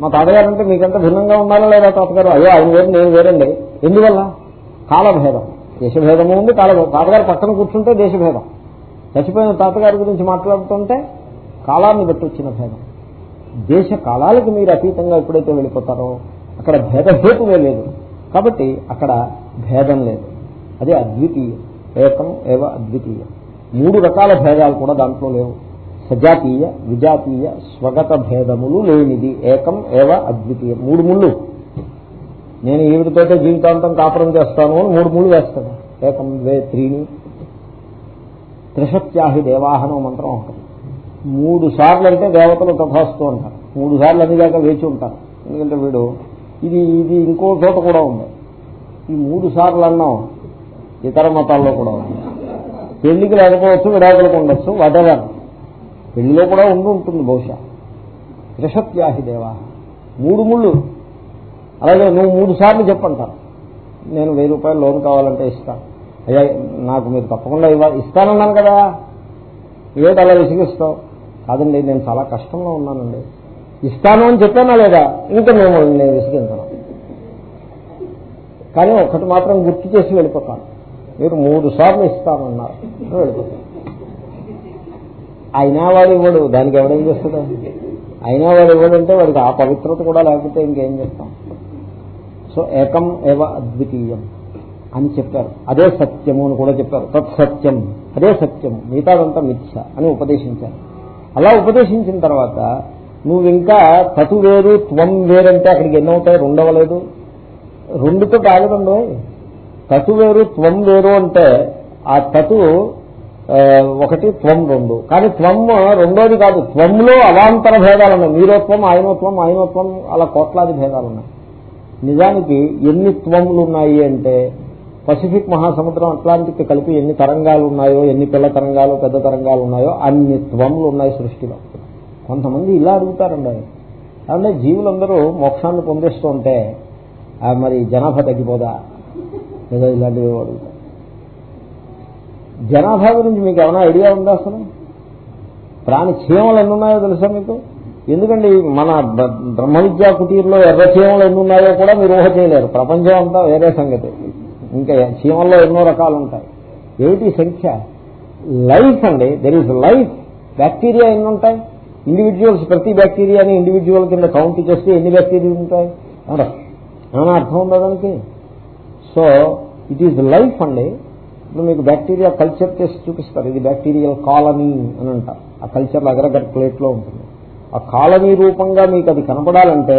మా తాతగారు అంటే మీకంత భిన్నంగా ఉండాలా లేదా తాతగారు? అయ్యో ఆయన వేరు నేను వేరండి. ఎందువల్ల? కాలభేదం. దేశభేదము ఉంది కాలభేదం తాతగారు పక్కన కూర్చుంటే దేశభేదం. చచ్చిపోయిన తాతగారి గురించి మాట్లాడుతుంటే కాలాన్ని బట్టి వచ్చిన భేదం. దేశ కాలాలకు మీరు అతీతంగా ఎప్పుడైతే వెళ్ళిపోతారో అక్కడ భేదహేతువే లేదు. కాబట్టి అక్కడ భేదం లేదు. అదే అద్వితీయం. ఏకం ఏవ అద్వితీయం. మూడు రకాల భేదాలు కూడా దాంట్లో లేవు. సజాతీయ విజాతీయ స్వగత భేదములు లేనిది. ఏకం ఏవ అద్వితీయం. మూడు ముళ్ళు. నేను ఈవిడితోటే జీవితాంతం కాపురం చేస్తాను అని మూడు ముళ్ళు వేస్తాను. ఏకం వే త్రీని. త్రిశత్యాహి దేవాహనం మంత్రం ఉంటుంది మూడు సార్లు అంటే దేవతలు తథాస్తూ అంటారు. మూడు సార్లు అన్ని దాకా వేచి ఉంటారు. ఎందుకంటే వీడు ఇది ఇది ఇంకో చోట కూడా ఉంది. ఈ మూడు సార్లు అన్నాం. ఇతర మతాల్లో కూడా ఉంది. పెళ్ళికి లేకపోవచ్చు విడాకులకు ఉండొచ్చు వాటెవర్ పెళ్ళిలో కూడా ఉండి ఉంటుంది బహుశా. త్రిశత్యాహి దేవా. మూడు ముళ్ళు. అలాగే నువ్వు మూడు సార్లు చెప్పంటాను నేను వెయ్యి రూపాయలు లోన్ కావాలంటే ఇస్తాను అయ్యా నాకు మీరు తప్పకుండా ఇవ్వాలి. ఇస్తానన్నాను కదా. ఏమిటి అలా విసిగిస్తావు? కాదండి నేను చాలా కష్టంలో ఉన్నానండి. ఇస్తాను అని చెప్పానా లేదా? ఇంకా మేము నేను విసిగించను. కానీ ఒకటి మాత్రం గుర్తు చేసి వెళ్ళిపోతాను. మీరు మూడు సార్లు ఇస్తానన్నారు వెళ్ళిపోతాను. అయినా వాడు ఇవ్వడు. దానికి ఎవడేం చేస్తాడు? అయినా వాడు ఇవ్వడంటే వాడికి ఆ పవిత్రత కూడా లేకపోతే ఇంకేం చేస్తాం? సో ఏకం ఏవ అద్వితీయం అని చెప్పారు. అదే సత్యము అని కూడా చెప్పారు. తత్సత్యం. అదే సత్యము. మిగతాదంతా మిథ్య అని ఉపదేశించారు. అలా ఉపదేశించిన తర్వాత నువ్వు ఇంకా తటు వేరు త్వం వేరంటే అక్కడికి ఎన్నవుతాయి రెండవలేదు. రెండుతో కాగదండి తటు వేరు త్వం వేరు అంటే ఆ తటు ఒకటి త్వం రెండు. కానీ త్వం రెండోది కాదు త్వంలో అవాంతర భేదాలు ఉన్నాయి. మీరోత్వం ఆయనోత్వం ఆయనోత్వం అలా కోట్లాది భేదాలు ఉన్నాయి. నిజానికి ఎన్ని త్వములు ఉన్నాయి అంటే పసిఫిక్ మహాసముద్రం అట్లాంటిక్ కలిపి ఎన్ని తరంగాలు ఉన్నాయో ఎన్ని పిల్ల తరంగాలు పెద్ద తరంగాలు ఉన్నాయో అన్ని త్వములు ఉన్నాయి సృష్టిలో. కొంతమంది ఇలా అడుగుతారండి అంటే జీవులందరూ మోక్షాన్ని పొందేస్తూ ఉంటే మరి జనాభా తగ్గిపోదా? ఏదో ఇలాంటివి అడుగుతారు. జనాభా గురించి మీకు ఏమైనా ఐడియా ఉందా అసలు? ప్రాణి చీమలు ఎన్ని ఉన్నాయో తెలుసా మీకు? ఎందుకండి మన బ్రహ్మ విద్యా కుటీర్లో ఎర్ర చీమలు ఎన్ని ఉన్నాయో కూడా మీరు ఊహ చేయలేరు. ప్రపంచం అంతా వేరే సంగతి. ఇంకా చీమల్లో ఎన్నో రకాలు ఉంటాయి. ఏమిటి సంఖ్య? లైఫ్ అండి. దెర్ ఈజ్ లైఫ్ బ్యాక్టీరియా ఎన్ని ఉంటాయి? ఇండివిజువల్స్ ప్రతి బ్యాక్టీరియాని ఇండివిజువల్ కింద కౌంట్ చేస్తే ఎన్ని బ్యాక్టీరియా ఉంటాయి? ఏమన్నా అర్థం ఉందా దానికి? సో ఇట్ ఈజ్ లైఫ్ అండి. ఇప్పుడు మీకు బ్యాక్టీరియా కల్చర్ చేసి చూపిస్తారు. ఇది బ్యాక్టీరియల్ కాలనీ అని అంటారు. ఆ కల్చర్ అగ్రగట్ ప్లేట్లో ఉంటుంది. ఆ కాలనీ రూపంగా మీకు అది కనపడాలంటే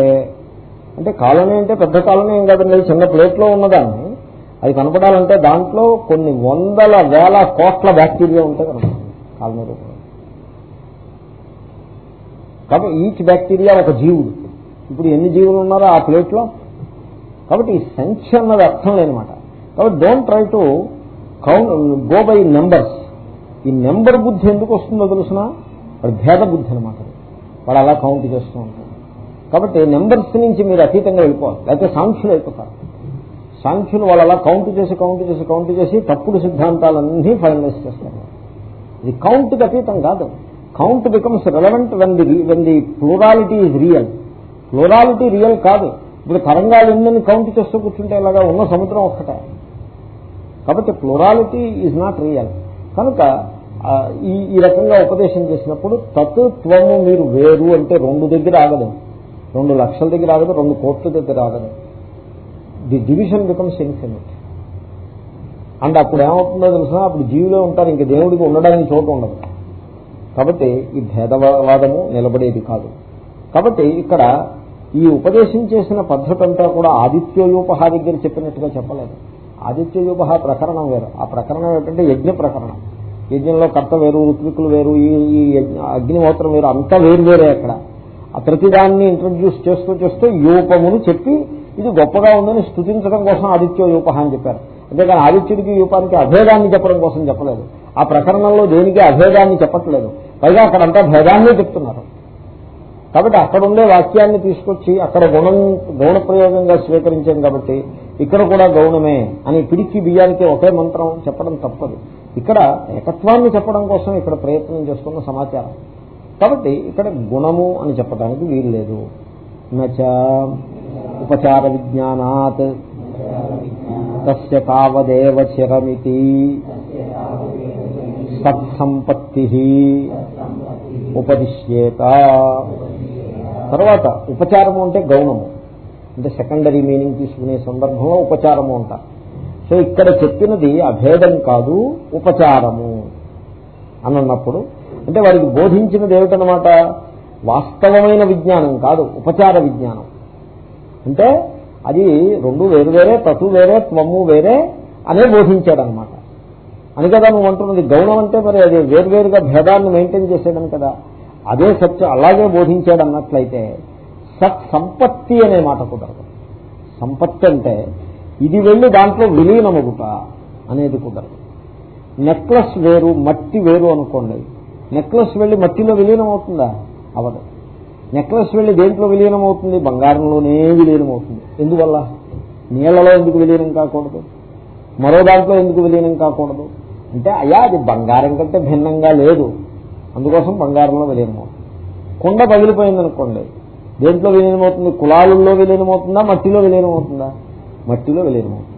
అంటే కాలనీ అంటే పెద్ద కాలనీ ఏం కాదండి చిన్న ప్లేట్లో ఉన్నదాన్ని. అది కనపడాలంటే దాంట్లో కొన్ని వందల వేల కోట్ల బ్యాక్టీరియా ఉంటే కనపడుతుంది కాలనీ రూపంలో. కాబట్టి ఈచ్ బ్యాక్టీరియా ఒక జీవుడు. ఇప్పుడు ఎన్ని జీవులు ఉన్నారో ఆ ప్లేట్లో కాబట్టి ఈ సంఖ్య అన్నది అర్థం లేనమాట. కాబట్టి don't try to count go by numbers. ఈ నెంబర్ బుద్ధి ఎందుకు వస్తుందో తెలిసిన? వాడు భేద బుద్ధి అనమాట వాడు అలా కౌంట్ చేస్తూ ఉంటాడు. కాబట్టి నెంబర్స్ నుంచి మీరు అతీతంగా వెళ్ళిపోవాలి. లేకపోతే సాంఖ్యులు అయిపోతారు సాంఖ్యులు వాళ్ళు అలా కౌంట్ చేసి కౌంట్ చేసి కౌంట్ చేసి తప్పుడు సిద్ధాంతాలన్నీ ఫైనలైజ్ చేస్తారు. ఇది కౌంట్కి అతీతం కాదు. Count becomes relevant when the when the plurality is real plurality real కాదు. ఇప్పుడు తరంగాలు ఎన్ని కౌంట్ చేస్తూ కూర్చుంటే ఇలాగా ఉన్న సముద్రం ఒక్కటే. కాబట్టి ప్లూరాలిటీ ఈజ్ నాట్ రియల్ కనుక ఈ ఈ రకంగా ఉపదేశం చేసినప్పుడు తత్వము మీరు వేరు అంటే రెండు దగ్గర ఆగదు. రెండు లక్షల దగ్గర ఆగదు రెండు కోట్ల దగ్గర ఆగదు. The division becomes infinite and అప్పుడు ఏమవుతుందో తెలుసా? అప్పుడు జీవులే ఉంటారు ఇంక దేవుడికి ఉండడానికి చోటు ఉండదు. కాబట్టి ఈ భేదవాదము నిలబడేది కాదు. కాబట్టి ఇక్కడ ఈ ఉపదేశం చేసిన పద్ధతి అంతా కూడా ఆదిత్యోపహ దగ్గర చెప్పినట్టుగా చెప్పలేదు. ఆదిత్యోపహ ప్రకరణం వేరు. ఆ ప్రకరణం ఏంటంటే యజ్ఞ ప్రకరణం. యజ్ఞంలో కర్త వేరు ఋత్వికులు వేరు ఈ ఈ అగ్నిహోత్రం వేరు అంతా వేరు వేరే అక్కడ. ఆ ప్రతిదాన్ని ఇంట్రడ్యూస్ చేస్తూ చేస్తూ యూపమును చెప్పి ఇది గొప్పగా ఉందని స్థుతించడం కోసం ఆదిత్య యూప అని చెప్పారు. అంతేకాని ఆదిత్యుడికి యూపానికి అభేదాన్ని చెప్పడం కోసం చెప్పలేదు. ఆ ప్రకరణంలో దేనికి అభేదాన్ని చెప్పట్లేదు. పైగా అక్కడంతా భేదాన్నే చెప్తున్నారు. కాబట్టి అక్కడ ఉండే వాక్యాన్ని తీసుకొచ్చి అక్కడ గుణం గుణప్రయోగంగా స్వీకరించాం కాబట్టి ఇక్కడ కూడా గౌణమే అని పిడికి బియ్యానికి ఒకే మంత్రం చెప్పడం తప్పదు. ఇక్కడ ఏకత్వాన్ని చెప్పడం కోసం ఇక్కడ ప్రయత్నం చేస్తున్న సమాచారం. కాబట్టి ఇక్కడ గుణము అని చెప్పడానికి వీలు లేదు. నచ ఉపచార విజ్ఞానాత్ తస్య తావదేవ చిరమితి సత్సంపత్తి ఉపదిశ్యేత. తర్వాత ఉపచారము అంటే గౌణము. అంటే సెకండరీ మీనింగ్ తీసుకునే సందర్భంలో ఉపచారము అంటారు సో ఇక్కడ చెప్పినది అభేదం కాదు ఉపచారము అని అన్నప్పుడు. అంటే వారికి బోధించినది ఏమిటనమాట వాస్తవమైన విజ్ఞానం కాదు ఉపచార విజ్ఞానం. అంటే అది రెండు వేరు వేరే తటు వేరే త్వము వేరే అనే బోధించాడనమాట అని కదా నువ్వు అంటున్నది. గౌణం అంటే మరి అది వేరువేరుగా భేదాన్ని మెయింటైన్ చేసేయడం కదా. అదే సత్యం అలాగే బోధించాడు అన్నట్లయితే సత్ సంపత్తి అనే మాట కుదరదు. సంపత్తి అంటే ఇది వెళ్ళి దాంట్లో విలీనమగుట అనేది కుదరదు. నెక్లెస్ వేరు మట్టి వేరు అనుకోండి. నెక్లెస్ వెళ్ళి మట్టిలో విలీనం అవుతుందా అవదు నెక్లెస్ వెళ్ళి దేంట్లో విలీనం అవుతుంది బంగారంలోనే విలీనం అవుతుంది ఎందువల్ల? నీళ్ళలో ఎందుకు విలీనం కాకూడదు? మరో దాంట్లో ఎందుకు విలీనం కాకూడదు? అంటే అయ్యా అది బంగారం కంటే భిన్నంగా లేదు. అందుకోసం బంగారంలో విలీనం అవుతుంది కుండ పగిలిపోయింది అనుకోండి దేంట్లో విలీనమవుతుంది? కులాలలో విలీనమవుతుందా? మట్టిలో విలీనమవుతుందా? మట్టిలో విలీనమవుతుంది.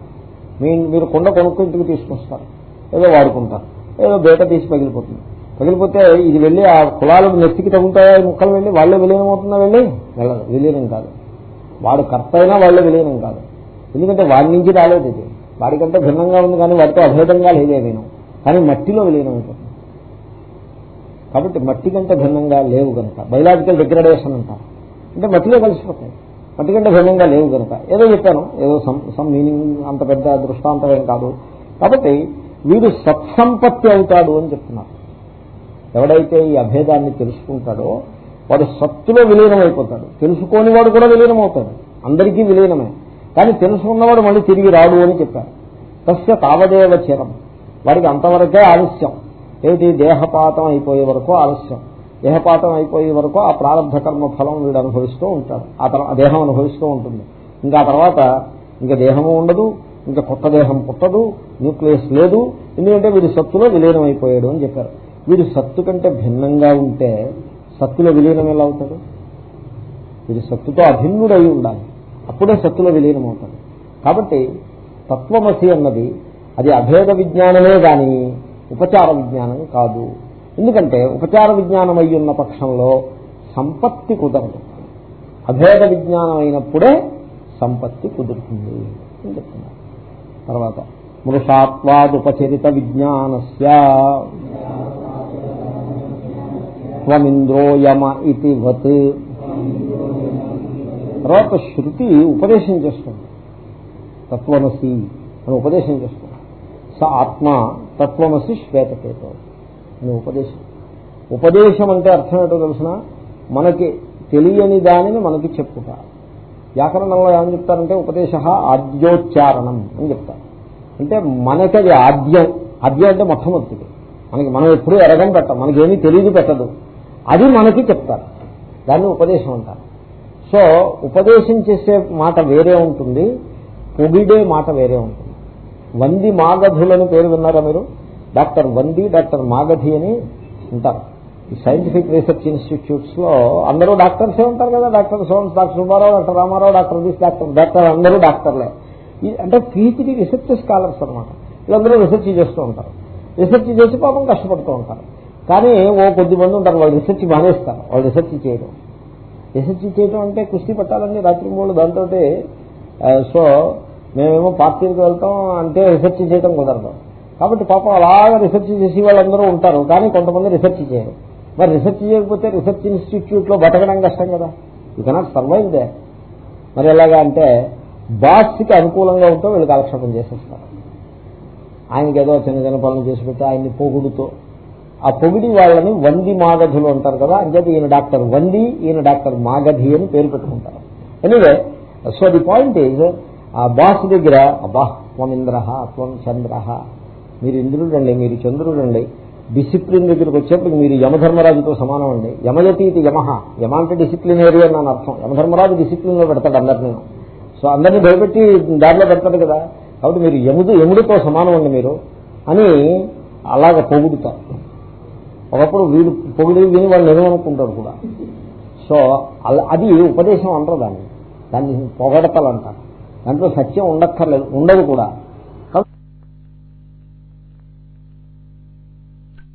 మీ మీరు కుండ కొనుక్కు ఇంటికి తీసుకొస్తారు. ఏదో వాడుకుంటారు. ఏదో బేట తీసి పగిలిపోతుంది. పగిలిపోతే ఇది వెళ్ళి ఆ కులాలకు నెత్తికి తగులుతాయా? ముక్కలు వెళ్ళి వాళ్ళే విలీనమవుతుందా వెళ్ళి? వెళ్ళదు. విలీనం కాదు. వాడు కర్త అయినా వాళ్ళే విలీనం కాదు. ఎందుకంటే వాడి నుంచి రాలేదు ఇది. వాడికంటే భిన్నంగా ఉంది కానీ వాడితో అభేదంగా లేదే నేను కానీ మట్టిలో విలీనమైపోతుంది. కాబట్టి మట్టి కంటే భిన్నంగా లేవు కనుక. బయలాజికల్ డిగ్రడేషన్ అంటారు. అంటే మట్టిలో కలిసిపోతాయి. మట్టి కంటే భిన్నంగా లేవు కనుక. ఏదో చెప్పాను. ఏదో సమ్ మీనింగ్ అంత పెద్ద దృష్టాంతం ఏం కాదు. కాబట్టి వీడు సత్సంపత్తి అవుతాడు అని చెప్తున్నారు. ఎవడైతే ఈ అభేదాన్ని తెలుసుకుంటాడో వాడు సత్తులో విలీనం అయిపోతాడు తెలుసుకోని వాడు కూడా విలీనం అవుతాడు అందరికీ విలీనమే. కానీ తెలుసుకున్నవాడు మళ్ళీ తిరిగి రాడు అని చెప్పారు. తస్య తావదేవ చిరం. వాడికి అంతవరకే ఆలస్యం. ఏమిటి? దేహపాతం అయిపోయే వరకు ఆలస్యం. దేహపాఠం అయిపోయే వరకు ఆ ప్రారంభ కర్మ ఫలం వీడు అనుభవిస్తూ ఉంటాడు. ఆ తర్వాత దేహం అనుభవిస్తూ ఉంటుంది. ఇంకా తర్వాత ఇంకా దేహము ఉండదు ఇంకా కొత్త దేహం పుట్టదు న్యూక్లియస్ లేదు. ఎందుకంటే వీడి సత్తులో విలీనం అయిపోయాడు అని చెప్పారు. వీడు సత్తు కంటే భిన్నంగా ఉంటే సత్తులో విలీనం ఎలా అవుతాడు? వీడి సత్తుతో అభిన్నుడై ఉండాలి. అప్పుడే సత్తులో విలీనం అవుతాడు కాబట్టి తత్వమసి అన్నది అది అభేద విజ్ఞానమే గాని ఉపచార విజ్ఞానం కాదు. ఎందుకంటే ఉపచార విజ్ఞానం అయి ఉన్న పక్షంలో సంపత్తి కుదరదు. అభేద విజ్ఞానం అయినప్పుడే సంపత్తి కుదురుతుంది అని చెప్తున్నారు. తర్వాత మృషాత్వాదుపచరిత విజ్ఞానస్య త్వమింద్రోయమ ఇది వత్. తర్వాత శృతి ఉపదేశం చేస్తుంది. తత్వమసి అని ఉపదేశం చేస్తుంది. స ఆత్మ తత్వమసి శ్వేతకేతో. అని ఉపదేశం. ఉపదేశం అంటే అర్థం ఏంటో తెలిసిన? మనకి తెలియని దానిని మనకి చెప్పుట. వ్యాకరణంలో ఏమని చెప్తారంటే ఉపదేశ ఆద్యోచ్చారణం అని చెప్తారు. అంటే మనకది ఆద్యం ఆద్యం అంటే మొట్టమొదటిది. మనకి మనం ఎప్పుడూ ఎరగం పెట్టం మనకేమీ తెలియదు పెట్టదు. అది మనకి చెప్తారు. దాన్ని ఉపదేశం అంటారు. సో ఉపదేశం చేసే మాట వేరే ఉంటుంది పొగిడే మాట వేరే ఉంటుంది. వంది మాగధులని పేరు విన్నారా మీరు? డాక్టర్ వంది డాక్టర్ మాగధి అని ఉంటారు. ఈ సైంటిఫిక్ రీసెర్చ్ ఇన్స్టిట్యూట్స్లో అందరూ డాక్టర్సే ఉంటారు కదా. Doctor sons doctor Subbarao doctor Ramarao doctor this doctor doctor అందరూ డాక్టర్లే. అంటే పీహెచ్డీ రీసెర్చ్ స్కాలర్స్ అనమాట వీళ్ళందరూ రీసెర్చ్ చేస్తూ ఉంటారు. రీసెర్చ్ చేసి పాపం కష్టపడుతూ ఉంటారు. కానీ ఓ కొద్ది మంది ఉంటారు వాళ్ళు రీసెర్చ్ మానేస్తారు. వాళ్ళు రీసెర్చ్ చేయడం రీసెర్చ్ చేయడం అంటే కుస్తీ పట్టాలని రాత్రి మూడు దాంతో సో మేమేమో పార్టీలకు వెళ్తాం అంటే రీసెర్చ్ చేయడం కుదరదు. కాబట్టి పాపం అలాగా రీసెర్చ్ చేసి వాళ్ళందరూ ఉంటారు కానీ కొంతమంది రీసెర్చ్ చేయరు. మరి రీసెర్చ్ చేయకపోతే రీసెర్చ్ ఇన్స్టిట్యూట్లో బతకడం కష్టం కదా. యూ కెనాట్ సర్వైవ్ దే మరి ఎలాగా అంటే బాస్కి అనుకూలంగా ఉంటే వీళ్ళు కాలక్షేపం చేసేస్తారు. ఆయనకి ఏదో చిన్న చిన్న పనులు చేసి పెట్టి ఆయన్ని పొగుడుతో ఆ పొగిడి వాళ్ళని వంది మాగధులు అంటారు కదా అంచేది ఈయన డాక్టర్ వంది ఈయన డాక్టర్ మాగధి అని పేరు పెట్టుకుంటారు. Anyway so the point is ఆ బాస్ దగ్గర అబ్బా త్వం ఇంద్ర త్వం చంద్ర మీరు ఇంద్రుడండి మీరు చంద్రుడండి డిసిప్లిన్ దగ్గరికి వచ్చేప్పటికి మీరు యమధర్మరాజుతో సమానం అండి. యమయతీతి యమహ. యమ అంటే డిసిప్లినరీ అని అని అర్థం. యమధర్మరాజు డిసిప్లిన్లో పెడతాడు అందరినీ. సో అందరినీ భయపెట్టి దారిలో పెడతాడు కదా. కాబట్టి మీరు యముడు యముడితో సమానం అండి మీరు అని అలాగ పొగుడుతారు. ఒకప్పుడు వీడు పొగిడి విని వాళ్ళు నిలవనుకుంటారు కూడా. సో అది ఉపదేశం అంటారు దాన్ని. దాన్ని పొగడతలు అంటారు దాంట్లో సత్యం ఉండక్కర్లేదు ఉండదు కూడా.